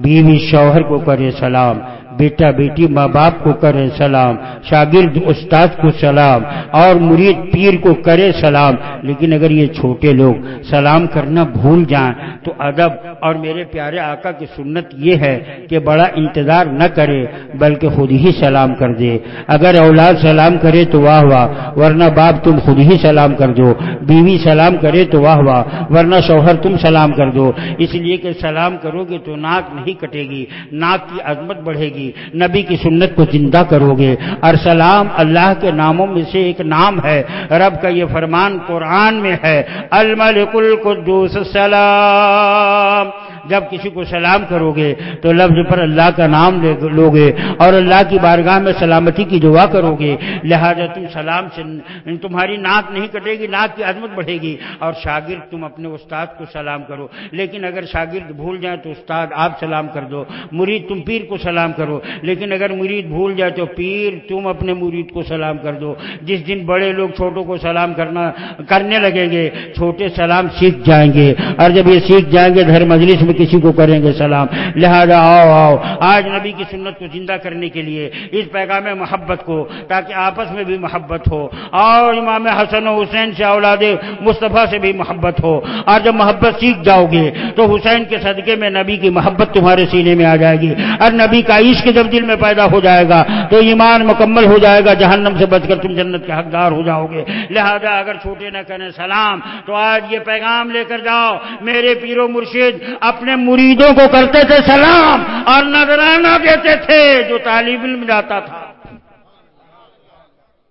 بیوی شوہر کو کرے سلام بیٹا بیٹی ماں باپ کو کرے سلام، شاگرد استاد کو سلام اور مرید پیر کو کرے سلام۔ لیکن اگر یہ چھوٹے لوگ سلام کرنا بھول جائیں تو ادب اور میرے پیارے آقا کی سنت یہ ہے کہ بڑا انتظار نہ کرے، بلکہ خود ہی سلام کر دے۔ اگر اولاد سلام کرے تو واہ واہ، ورنہ باپ تم خود ہی سلام کر دو، بیوی سلام کرے تو واہ واہ، ورنہ شوہر تم سلام کر دو۔ اس لیے کہ سلام کرو گے تو ناک نہیں کٹے گی، ناک کی عظمت بڑھے گی۔ نبی کی سنت کو زندہ کرو گے۔ ارسلام اللہ کے ناموں میں سے ایک نام ہے۔ رب کا یہ فرمان قرآن میں ہے۔ الملک القدوس سلام جب کسی کو سلام کرو گے تو لفظ پر اللہ کا نام لو گے اور اللہ کی بارگاہ میں سلامتی کی دعا کرو گے لہذا تم سلام سے یعنی تمہاری ناک نہیں کٹے گی ناک کی عظمت بڑھے گی اور شاگرد تم اپنے استاد کو سلام کرو۔ لیکن اگر شاگرد بھول جائے تو استاد آپ سلام کر دو، مرید تم پیر کو سلام کرو۔ لیکن اگر مرید بھول جائے تو پیر تم اپنے مرید کو سلام کر دو۔ جس دن بڑے لوگ چھوٹوں کو سلام کرنا کرنے لگیں گے، چھوٹے سلام سیکھ جائیں گے۔ اور جب یہ سیکھ جائیں گے گھر مجلس میں کسی کو کریں گے سلام۔ لہذا آؤ آؤ۔ آج نبی کی سنت کو زندہ کرنے کے لیے اس پیغام محبت کو تاکہ آپس میں بھی محبت ہو اور امام حسن و حسین سے اولاد مصطفیٰ سے بھی محبت ہو۔ اور جب محبت سیکھ جاؤ گے تو حسین کے صدقے میں نبی کی محبت تمہارے سینے میں آ جائے گی۔ اور نبی کا عشق جب دل میں پیدا ہو جائے گا تو ایمان مکمل ہو جائے گا، جہنم سے بچ کر تم جنت کے حقدار ہو جاؤ گے۔ لہذا اگر چھوٹے نہ کریں سلام تو آج یہ پیغام لے کر جاؤ۔ میرے پیرو مرشد، اپنے اپنے مریدوں کو کرتے تھے سلام اور نظرانہ دیتے تھے جو طالب علم جاتا تھا۔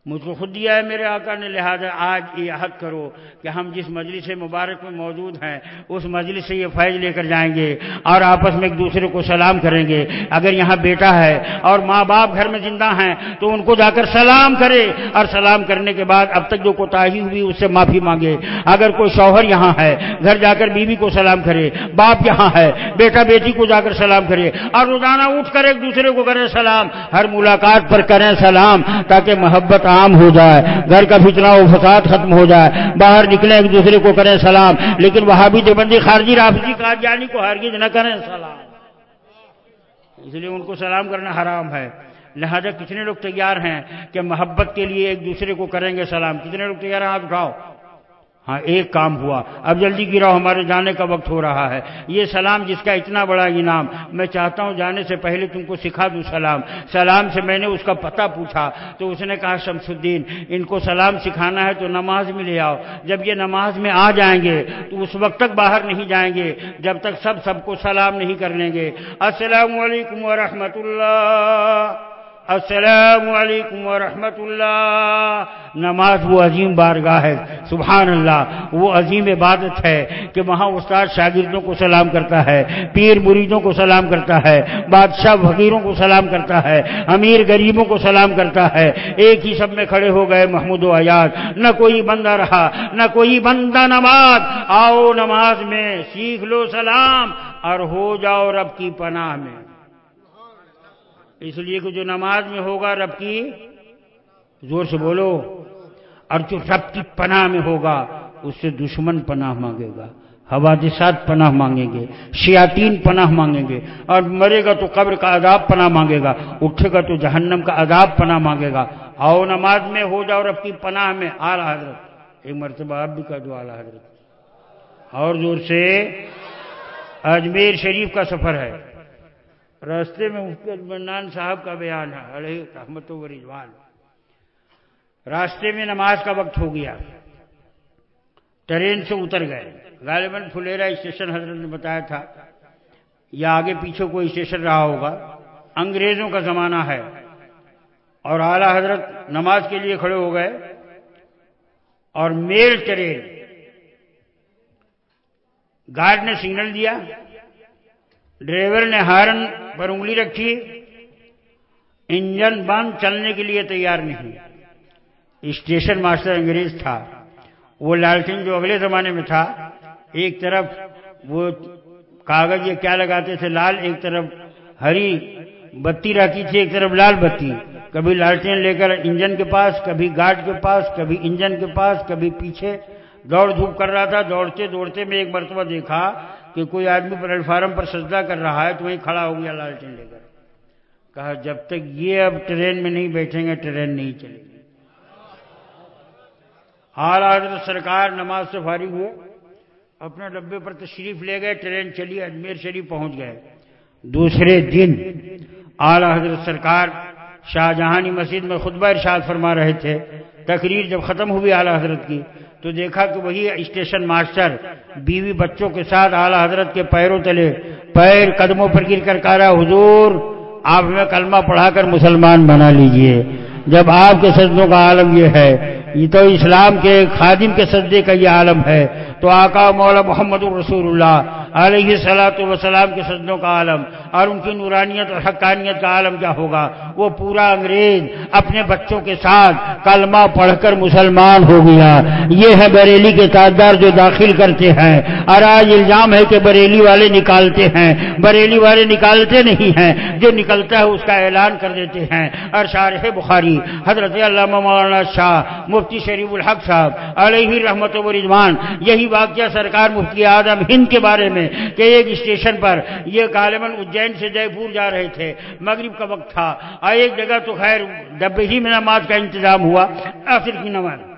مجھ کو خود دیا ہے میرے آقا نے، لہٰذا آج یہ عہد کرو کہ ہم جس مجلس مبارک میں موجود ہیں، اس مجلس سے یہ فیض لے کر جائیں گے اور آپس میں ایک دوسرے کو سلام کریں گے۔ اگر یہاں بیٹا ہے اور ماں باپ گھر میں زندہ ہیں، تو ان کو جا کر سلام کرے۔ اور سلام کرنے کے بعد اب تک جو کوتاہی ہوئی، اس سے معافی مانگے۔ اگر کوئی شوہر یہاں ہے، گھر جا کر بیوی کو سلام کرے، باپ یہاں ہے، بیٹا بیٹی کو جا کر سلام کرے، اور روزانہ اٹھ کر ایک دوسرے کو کریں سلام۔ ہر ملاقات پر کریں سلام، تاکہ محبت عام ہو جائے، گھر کا فتنہ و فساد ختم ہو جائے، باہر نکلے ایک دوسرے کو کریں سلام، لیکن وہاں بھی دیوبندی خارجی رافضی قادیانی کو ہرگز نہ کریں سلام۔ اس لیے ان کو سلام کرنا حرام ہے۔ لہذا کتنے لوگ تیار ہیں کہ محبت کے لیے ایک دوسرے کو کریں گے سلام؟ کتنے لوگ تیار ہیں؟ ہاتھ اٹھاؤ۔ ہاں ایک کام ہوا۔ اب جلدی گراؤ، ہمارے جانے کا وقت ہو رہا ہے۔ یہ سلام جس کا اتنا بڑا انعام، میں چاہتا ہوں جانے سے پہلے تم کو سکھا دوں سلام۔ سلام سے میں نے اس کا پتہ پوچھا، تو اس نے کہا شمس الدین ان کو سلام سکھانا ہے تو نماز میں لے آؤ۔ جب یہ نماز میں آ جائیں گے، تو اس وقت تک باہر نہیں جائیں گے، جب تک سب سب کو سلام نہیں کر لیں گے۔ السلام علیکم ورحمۃ اللہ۔ السلام علیکم ورحمۃ اللہ۔ نماز وہ عظیم بارگاہ ہے، سبحان اللہ۔ وہ عظیم عبادت ہے کہ وہاں استاد شاگردوں کو سلام کرتا ہے، پیر مریدوں کو سلام کرتا ہے، بادشاہ فقیروں کو سلام کرتا ہے، امیر غریبوں کو سلام کرتا ہے۔ ایک ہی سب میں کھڑے ہو گئے محمود و ایاز نہ کوئی بندہ رہا، نہ کوئی بندہ نماز۔ آؤ نماز میں، سیکھ لو سلام اور ہو جاؤ رب کی پناہ میں۔ اس لیے کہ جو نماز میں ہوگا رب کی، زور سے بولو، اور جو رب کی پناہ میں ہوگا، اس سے دشمن پناہ مانگے گا، حوادثات پناہ مانگیں گے، شیاطین پناہ مانگیں گے، اور مرے گا تو قبر کا عذاب پناہ مانگے گا، اٹھے گا تو جہنم کا عذاب پناہ مانگے گا۔ آؤ نماز میں ہو جاؤ رب کی پناہ میں، اعلیٰ حضرت، ایک مرتبہ آپ بھی کہہ دو اعلیٰ حضرت۔ اور زور سے، اجمیر شریف کا سفر ہے۔ راستے میں مفتی المنان صاحب کا بیان ہے، علیہ رحمت و رضوان۔ راستے میں نماز کا وقت ہو گیا۔ ٹرین سے اتر گئے۔ غالباً فلیرا اسٹیشن حضرت نے بتایا تھا۔ یا آگے پیچھے کوئی اسٹیشن رہا ہوگا۔ انگریزوں کا زمانہ ہے۔ اور اعلی حضرت نماز کے لیے کھڑے ہو گئے۔ اور میل ٹرین۔ گارڈ نے سگنل دیا۔ ڈرائیور نے ہارن پر انگلی رکھی، انجن بند چلنے کے لیے تیار نہیں۔ اسٹیشن ماسٹر انگریز تھا۔ وہ لالٹین جو اگلے زمانے میں تھا، ایک طرف وہ کاغذ یہ کیا لگاتے تھے، لال، ایک طرف ہری بتی رکھی تھی، ایک طرف لال بتی۔ کبھی لالٹین لے کر انجن کے پاس، کبھی گارڈ کے پاس، کبھی انجن کے پاس، کبھی پیچھے دوڑ دھوپ کر رہا تھا۔ دوڑتے دوڑتے میں ایک مرتبہ دیکھا کہ کوئی آدمی پلیٹ فارم پر سجدہ کر رہا ہے تو وہیں کھڑا ہو گیا لالٹین لے کر کہا، جب تک یہ اب ٹرین میں نہیں بیٹھیں گے، ٹرین نہیں چلے گی۔ اعلی حضرت سرکار نماز سے فارغ ہوئے، اپنے ڈبے پر تشریف لے گئے، ٹرین چلی، اجمیر شریف پہنچ گئے۔ دوسرے دن اعلی حضرت سرکار شاہجہانی مسجد میں خطبہ ارشاد فرما رہے تھے۔ تقریر جب ختم ہوئی اعلی حضرت کی تو دیکھا کہ وہی اسٹیشن ماسٹر بیوی بچوں کے ساتھ اعلی حضرت کے پیروں تلے پیر قدموں پر گر کر کہا حضور، آپ میں کلمہ پڑھا کر مسلمان بنا لیجیے۔ جب آپ کے سجدوں کا عالم یہ ہے یہ تو اسلام کے خادم کے سجدے کا یہ عالم ہے۔ تو آقا مولا محمد الرسول اللہ علیہ صلاحت وسلام کے سجدوں کا عالم اور ان کی نورانیت اور حقانیت کا عالم کیا ہوگا؟ وہ پورا انگریز اپنے بچوں کے ساتھ کلمہ پڑھ کر مسلمان ہو گیا۔ یہ ہے بریلی کے تاجدار جو داخل کرتے ہیں۔ اور آج الزام ہے کہ بریلی والے نکالتے ہیں۔ بریلی والے نکالتے نہیں ہیں، جو نکلتا ہے اس کا اعلان کر دیتے ہیں۔ اور شارح بخاری، حضرت علامہ مولانا شاہ مفتی شریف الحق صاحب، علیہ رحمت و رضوان، یہی واقعہ سرکار مفتی اعظم ہند کے بارے میں کہ ایک اسٹیشن پر یہ غالباً اجین سے جے پور جا رہے تھے، مغرب کا وقت تھا اور ایک جگہ تو خیر، ڈبے ہی میں نماز کا انتظام ہوا، آخر کی نماز۔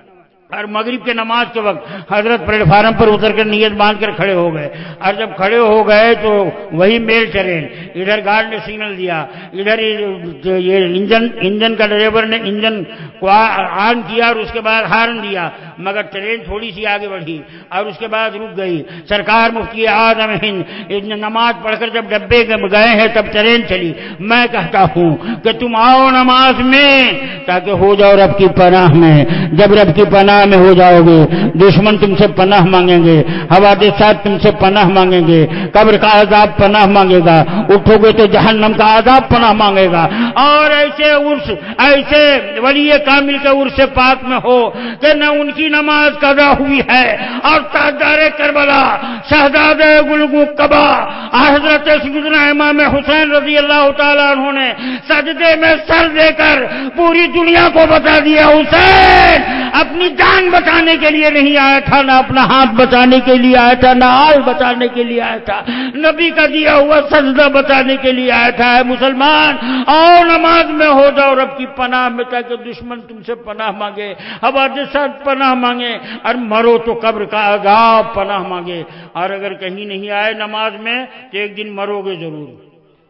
اور مغرب کے نماز کے وقت حضرت پلیٹ فارم پر اتر کر نیت باندھ کر کھڑے ہو گئے۔ اور جب کھڑے ہو گئے تو وہی میل ٹرین۔ ادھر گارڈ نے سگنل دیا۔ ادھر یہ انجن انجن کا ڈرائیور نے انجن کو آن کیا اور اس کے بعد ہارن دیا۔ مگر ٹرین تھوڑی سی آگے بڑھی اور اس کے بعد رک گئی۔ سرکار مفتی آدم ہند نماز پڑھ کر جب ڈبے گئے ہیں تب ٹرین چلی۔ میں کہتا ہوں کہ تم آؤ نماز میں تاکہ ہو جاؤ رب کی پناہ میں۔ جب رب کی پناہ میں ہو جاؤ گے، دشمن تم سے پناہ مانگیں گے حوادثات تم سے پناہ مانگیں گے، قبر کا عذاب پناہ مانگے گا۔ اٹھو گے تو جہنم کا عذاب پناہ مانگے گا۔ اور ایسے عرص ایسے ولی کامل کے عرص پاک میں ہو کہ نہ ان کی نماز قضا ہوئی ہے اور تاجدار کربلا، شہزاد گلگو کبا حضرت سیدنا امام حسین رضی اللہ تعالیٰ انہوں نے سجدے میں سر دے کر پوری دنیا کو بتا دیا، حسین، اپنی جان بچانے کے لیے نہیں آیا تھا، نہ اپنا ہاتھ بچانے کے لیے آیا تھا، نہ آل بچانے کے لیے آیا تھا، نبی کا دیا ہوا سجدہ بچانے کے لیے آیا تھا۔ مسلمان اور نماز میں ہو جاؤ، رب کی پناہ میں تاکہ دشمن تم سے پناہ مانگے۔ حوادثات پناہ مانگے اور مرو تو قبر کا عذاب پناہ مانگے۔ اور اگر کہیں نہیں آئے نماز میں تو ایک دن مرو گے ضرور۔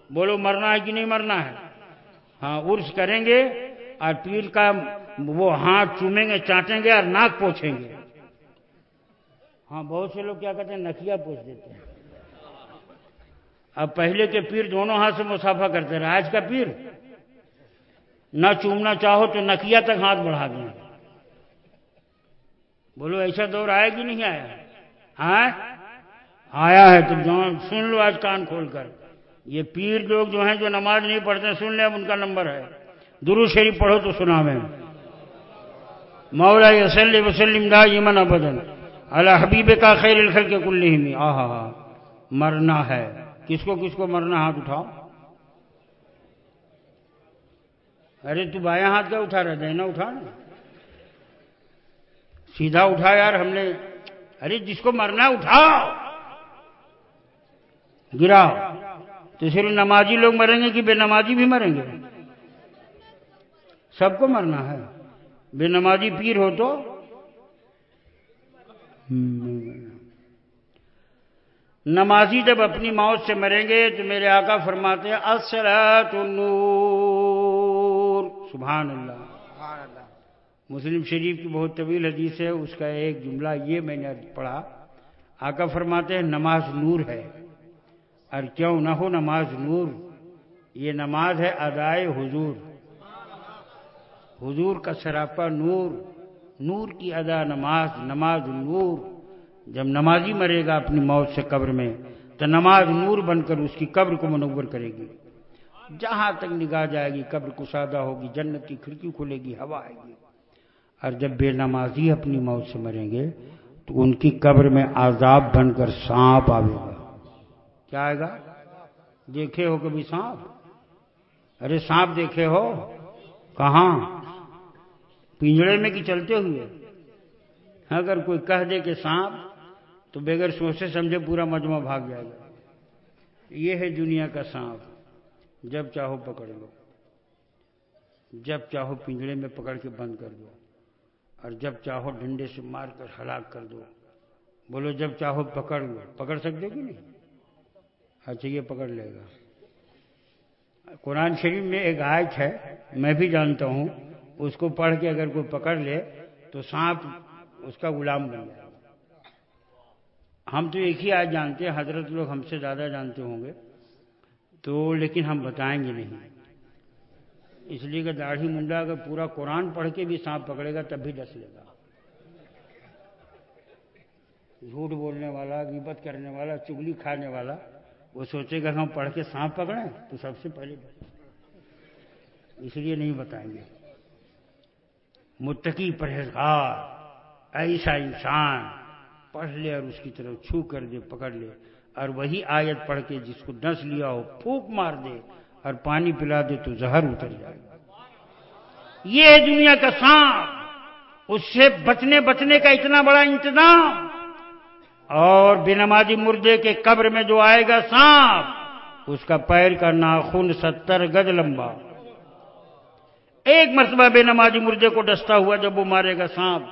بولو مرنا ہے کہ نہیں مرنا ہے؟ ہاں عرس کریں گے اور پیر کا وہ ہاتھ چومیں گے، چاٹیں گے اور ناک پوچھیں گے۔ ہاں بہت سے لوگ کیا کہتے ہیں نکیا پوچھ دیتے ہیں۔ اب پہلے کے پیر دونوں ہاتھ سے مسافہ کرتے رہے، آج کا پیر۔ نہ چومنا چاہو تو نکیا تک ہاتھ بڑھا دیں۔ بولو ایسا دور آیا کہ نہیں آیا؟ ہاں؟ آیا ہے تو سن لو آج کان کھول کر۔ یہ پیر لوگ جو ہیں جو نماز نہیں پڑھتے، سن لیں اب ان کا نمبر ہے۔ درو شریف پڑھو تو سنا میں مولا یسلی وسلم دا ایمن ابدن اللہ حبیب کا خیر الخل کے کل نہیں آہا۔ مرنا ہے۔ کس کو کس کو مرنا ہاتھ اٹھاؤ؟ ارے تو بایاں ہاتھ کا اٹھا رہا دینا اٹھا نا سیدھا اٹھا یار، ہم نے ارے، جس کو مرنا اٹھاؤ۔ گراؤ۔ تو صرف نمازی لوگ مریں گے کہ بے نمازی بھی مریں گے؟ سب کو مرنا ہے۔ بے نمازی پیر ہو تو نمازی جب اپنی موت سے مریں گے تو میرے آقا فرماتے ہیں اصرات النور سبحان اللہ۔ مسلم شریف کی بہت طویل حدیث ہے، اس کا ایک جملہ یہ میں نے پڑھا۔ آقا فرماتے ہیں، نماز نور ہے۔ اور کیوں نہ ہو نماز نور، یہ نماز ہے ادائے حضور۔ حضور کا سراپا نور نور کی ادا نماز نماز نور۔ جب نمازی مرے گا اپنی موت سے قبر میں، تو نماز نور بن کر اس کی قبر کو منور کرے گی۔ جہاں تک نگاہ جائے گی، قبر کشادہ ہوگی، جنت کی کھڑکی کھلے گی، ہوا آئے گی۔ اور جب بے نمازی اپنی موت سے مریں گے، تو ان کی قبر میں عذاب بن کر سانپ آئے گا۔ کیا آئے گا؟ دیکھے ہو کبھی سانپ؟ ارے سانپ دیکھے ہو؟ کہاں؟ پنجڑے میں کہ چلتے ہوئے۔ اگر کوئی کہہ دے کہ سانپ، تو بغیر سوچے سمجھے پورا مجمع بھاگ جائے گا۔ یہ ہے دنیا کا سانپ۔ جب چاہو پکڑ لو۔ جب چاہو پنجڑے میں پکڑ کے بند کر دو۔ اور جب چاہو ڈنڈے سے مار کر ہلاک کر دو۔ بولو جب چاہو پکڑ لو۔ پکڑ سکتے کہ نہیں؟ اچھا یہ پکڑ لے گا۔ قرآن شریف میں ایک آیت ہے، میں بھی جانتا ہوں۔ اس کو پڑھ کے اگر کوئی پکڑ لے تو سانپ اس کا غلام بن جائے ہم تو ایک ہی آج جانتے ہیں، حضرت لوگ ہم سے زیادہ جانتے ہوں گے۔ تو لیکن ہم بتائیں گے نہیں۔ اس لیے کہ داڑھی منڈا اگر پورا قرآن پڑھ کے بھی سانپ پکڑے گا تب بھی ڈس لے گا۔ جھوٹ بولنے والا، غیبت کرنے والا، چگلی کھانے والا، وہ سوچے گا ہم پڑھ کے سانپ پکڑیں تو سب سے پہلے اس لیے نہیں بتائیں گے۔ متقی پرہیزگار، ایسا انسان، پڑھ لے اور اس کی طرف چھو کر دے، پکڑ لے۔ اور وہی آیت پڑھ کے جس کو ڈس لیا ہو پھوک مار دے۔ اور پانی پلا دے تو زہر اتر جائے۔ گا یہ ہے دنیا کا سانپ۔ اس سے بچنے بچنے کا اتنا بڑا انتظام۔ اور بے نمازی مردے کے قبر میں جو آئے گا سانپ، اس کا پیر کا ناخن ستر گز لمبا۔ ایک مرتبہ بے نمازی مردے کو ڈستا ہوا جب وہ مارے گا سانپ،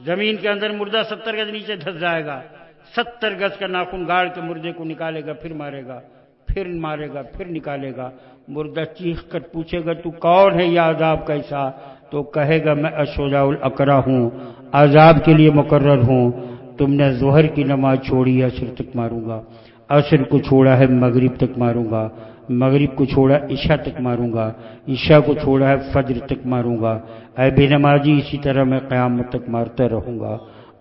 زمین کے اندر مردہ ستر گز نیچے دھس جائے گا۔ ستر گز کا ناخن گاڑ کے مردے کو نکالے گا، پھر مارے گا، پھر مارے گا، پھر نکالے گا۔ مردہ چیخ کر پوچھے گا، تو کون ہے یہ عذاب کیسا تو کہے گا، میں اشوجا الاقرا ہوں، عذاب کے لیے مقرر ہوں، تم نے ظہر کی نماز چھوڑی عصر تک ماروں گا عصر کو چھوڑا ہے، مغرب تک ماروں گا، مغرب کو چھوڑا، عشاء تک ماروں گا، عشاء کو چھوڑا ہے، فجر تک ماروں گا، اے بے نمازی، اسی طرح میں قیامت تک مارتا رہوں گا،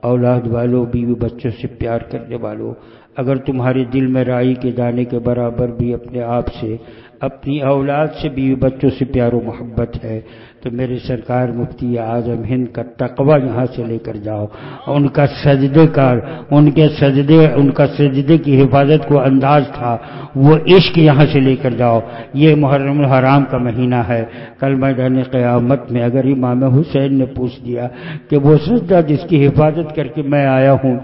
اولاد والو، بیوی بچوں سے پیار کرنے والوں اگر تمہارے دل میں رائی کے دانے کے برابر بھی اپنے آپ سے اپنی اولاد سے بیوی بچوں سے پیار و محبت ہے۔ تو میرے سرکار مفتی اعظم ہند کا تقوی یہاں سے لے کر جاؤ۔ ان کا سجدے کا، ان کے سجدے، ان کا سجدے کی حفاظت کو انداز تھا۔ وہ عشق یہاں سے لے کر جاؤ۔ یہ محرم الحرام کا مہینہ ہے۔ کل میدان قیامت میں اگر امام حسین نے پوچھ دیا کہ وہ سجدہ جس کی حفاظت کر کے میں آیا ہوں،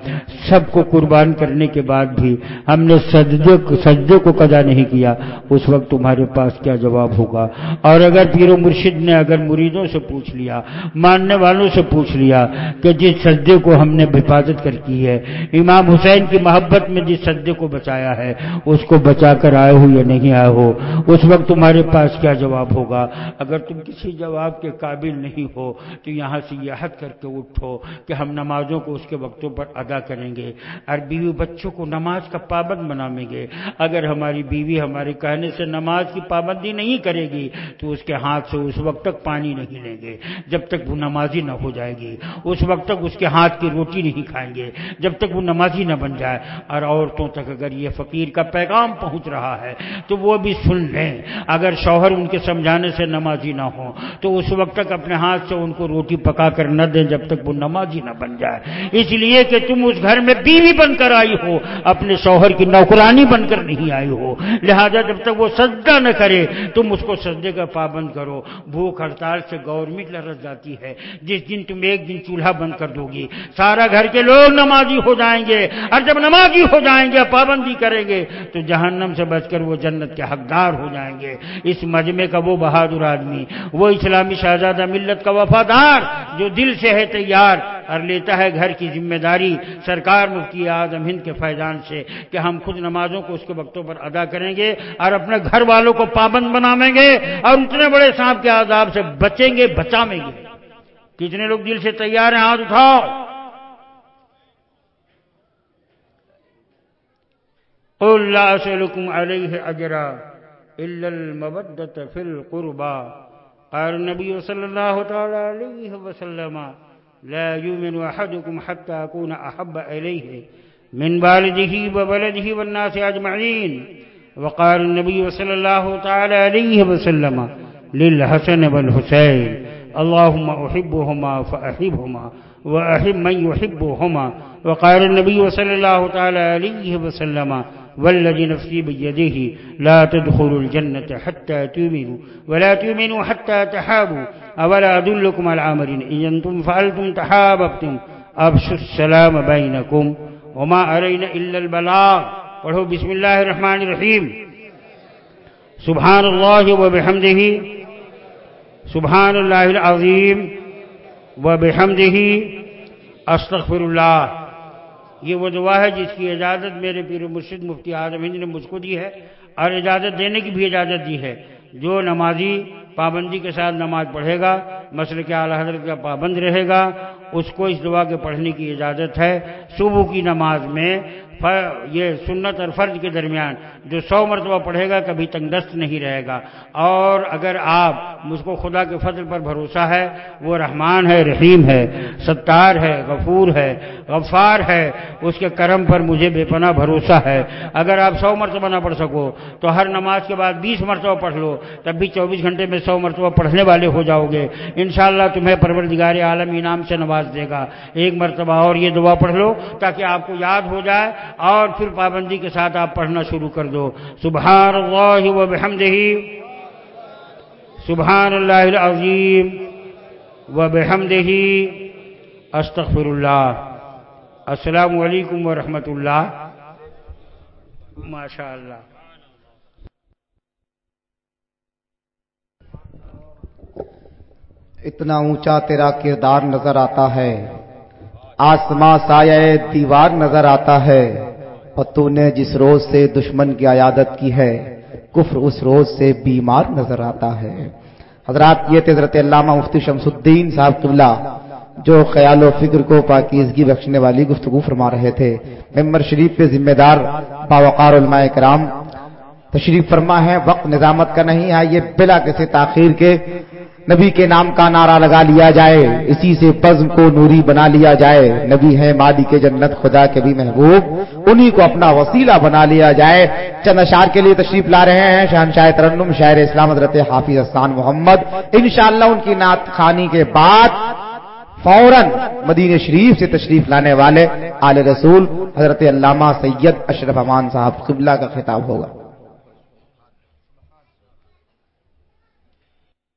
سب کو قربان کرنے کے بعد بھی ہم نے سجدے سجدے کو قضا نہیں کیا۔ اس وقت تمہارے پاس کیا جواب ہوگا؟ اور اگر پیر و مرشد نے اگر مریدوں سے پوچھ لیا، ماننے والوں سے پوچھ لیا کہ جس سجدے کو ہم نے حفاظت کر کی ہے، امام حسین کی محبت میں جس سجدے کو بچایا ہے، اس کو بچا کر آئے ہو یا نہیں آئے ہو؟ اس وقت تمہارے پاس کیا جواب ہوگا؟ اگر تم کسی جواب کے قابل نہیں ہو، تو یہاں سے یہ حد کر کے اٹھو کہ ہم نمازوں کو اس کے وقتوں پر ادا کریں گے اور بیوی بچوں کو نماز کا پابند بنائیں گے۔ اگر ہماری بیوی ہمارے کہنے سے نماز کی پابندی نہیں کرے گی، تو اس کے ہاتھ سے اس وقت تک پانی پانی نہیں لیں گے۔ جب تک وہ نمازی نہ ہو جائے گی، اس وقت تک اس کے ہاتھ کی روٹی نہیں کھائیں گے۔ جب تک وہ نمازی نہ بن جائے، اور عورتوں تک اگر یہ فقیر کا پیغام پہنچ رہا ہے، تو وہ بھی سن لیں۔ اگر شوہر ان کے سمجھانے سے نمازی نہ ہو، تو اس وقت تک اپنے ہاتھ سے ان کو روٹی پکا کر نہ دیں جب تک وہ نمازی نہ بن جائے۔ اس لیے کہ تم اس گھر میں بیوی بن کر آئی ہو، اپنے شوہر کی نوکرانی بن کر نہیں آئی ہو۔ لہذا جب تک وہ سجدہ نہ کرے، تم اس کو سجدے کا پابند کرو۔ بھوک ہڑتال سے گورنمنٹ لرس جاتی ہے۔ جس دن تم ایک دن چولہا بند کر دو گی، سارا گھر کے لوگ نمازی ہو جائیں گے، اور جب نمازی ہو جائیں گے، پابندی کریں گے، تو جہنم سے بچ کر وہ جنت کے حقدار ہو جائیں گے۔ اس مجمے کا وہ بہادر آدمی، وہ اسلامی شہزادہ ملت کا وفادار جو دل سے ہے تیار، اور لیتا ہے گھر کی ذمہ داری۔ سرکار مفتی اعظم ہند کے فیضان سے کہ ہم خود نمازوں کو اس کے وقتوں پر ادا کریں گے، اور اپنے گھر والوں کو پابند بناویں گے، اور اتنے بڑے سانپ کے عذاب سے بچیں گے بچاویں گے۔ کتنے لوگ دل سے تیار ہیں؟ ہاتھ اٹھاؤ۔ اللہ سلکم علیہ اجرا المبدت فی القربا قال نبی صلی اللہ تعالی علیہ وسلم، لا يؤمن أحدكم حتى أكون أحب إليه من والده وولده والناس أجمعين۔ وقال النبي صلى الله تعالى عليه وسلم للحسن والحسين. اللهم أحبهما فأحبهما وأحب من يحبهما. وقال النبي صلى الله تعالى عليه وسلم والذي نفسي بيده لا تدخلوا الجنة حتى تؤمنوا ولا تؤمنوا حتى تحابوا. أولا أدلكم على عمر إن أنتم فعلتم تحاببتم. أبشوا السلام بينكم وما علينا إلا البلاغ. پڑھو بسم اللہ الرحمن الرحیم سبحان اللہ وبحمدہ سبحان اللہ العظیم وبحمدہ استغفر اللہ یہ وہ دعا ہے جس کی اجازت میرے پیر مرشد مفتی اعظم ہند نے مجھ کو دی ہے اور اجازت دینے کی بھی اجازت دی ہے۔ جو نمازی پابندی کے ساتھ نماز پڑھے گا مسئلہ کے اعلیٰ حضرت کا پابند رہے گا، اس کو اس دعا کے پڑھنے کی اجازت ہے۔ صبح کی نماز میں یہ سنت اور فرض کے درمیان جو سو مرتبہ پڑھے گا کبھی تنگ دست نہیں رہے گا۔ اور اگر آپ مجھ کو خدا کے فضل پر بھروسہ ہے، وہ رحمان ہے، رحیم ہے، ستار ہے، غفور ہے، غفار ہے، اس کے کرم پر مجھے بے پناہ بھروسہ ہے۔ اگر آپ سو مرتبہ نہ پڑھ سکو، تو ہر نماز کے بعد بیس مرتبہ پڑھ لو، تب بھی چوبیس گھنٹے میں سو مرتبہ پڑھنے والے ہو جاؤ گے۔ انشاءاللہ تمہیں پروردگار عالم انعام سے نواز دے گا۔ ایک مرتبہ اور یہ دعا پڑھ لو تاکہ آپ کو یاد ہو جائے اور پھر پابندی کے ساتھ آپ پڑھنا شروع کر دو سبحان اللہ و بحمدہ سبحان اللہ العظیم و بحمدہ استغفر اللہ السلام علیکم ورحمۃ اللہ ماشاء اللہ اتنا اونچا تیرا کردار نظر آتا ہے، آسماں سایہ دیوار نظر آتا ہے۔ اور تو نے جس روز سے دشمن کی عیادت کی ہے، کفر اس روز سے بیمار نظر آتا ہے۔ حضرات، یہ حضرت علامہ مفتی شمس الدین صاحب قبلہ، جو خیال و فکر کو پاکیزگی بخشنے والی گفتگو فرما رہے تھے۔ ممبر شریف کے ذمہ دار باوقار علماء کرام، تشریف فرما ہے وقت نظامت کا نہیں ہے، یہ بلا کسی تاخیر کے نبی کے نام کا نعرہ لگا لیا جائے، اسی سے پزم کو نوری بنا لیا جائے۔ نبی ہے مادی کے جنت، خدا کے بھی محبوب۔ انہی کو اپنا وسیلہ بنا لیا جائے۔ چند اشار کے لیے تشریف لا رہے ہیں۔ شہنشاہ ترنم، شاعر اسلام حضرت حافظ حسان محمد۔ انشاءاللہ ان کی نعت خانی کے بعد فوراً مدینہ شریف سے تشریف لانے والے آل رسول حضرت علامہ سید اشرف امان صاحب قبلہ کا خطاب ہوگا۔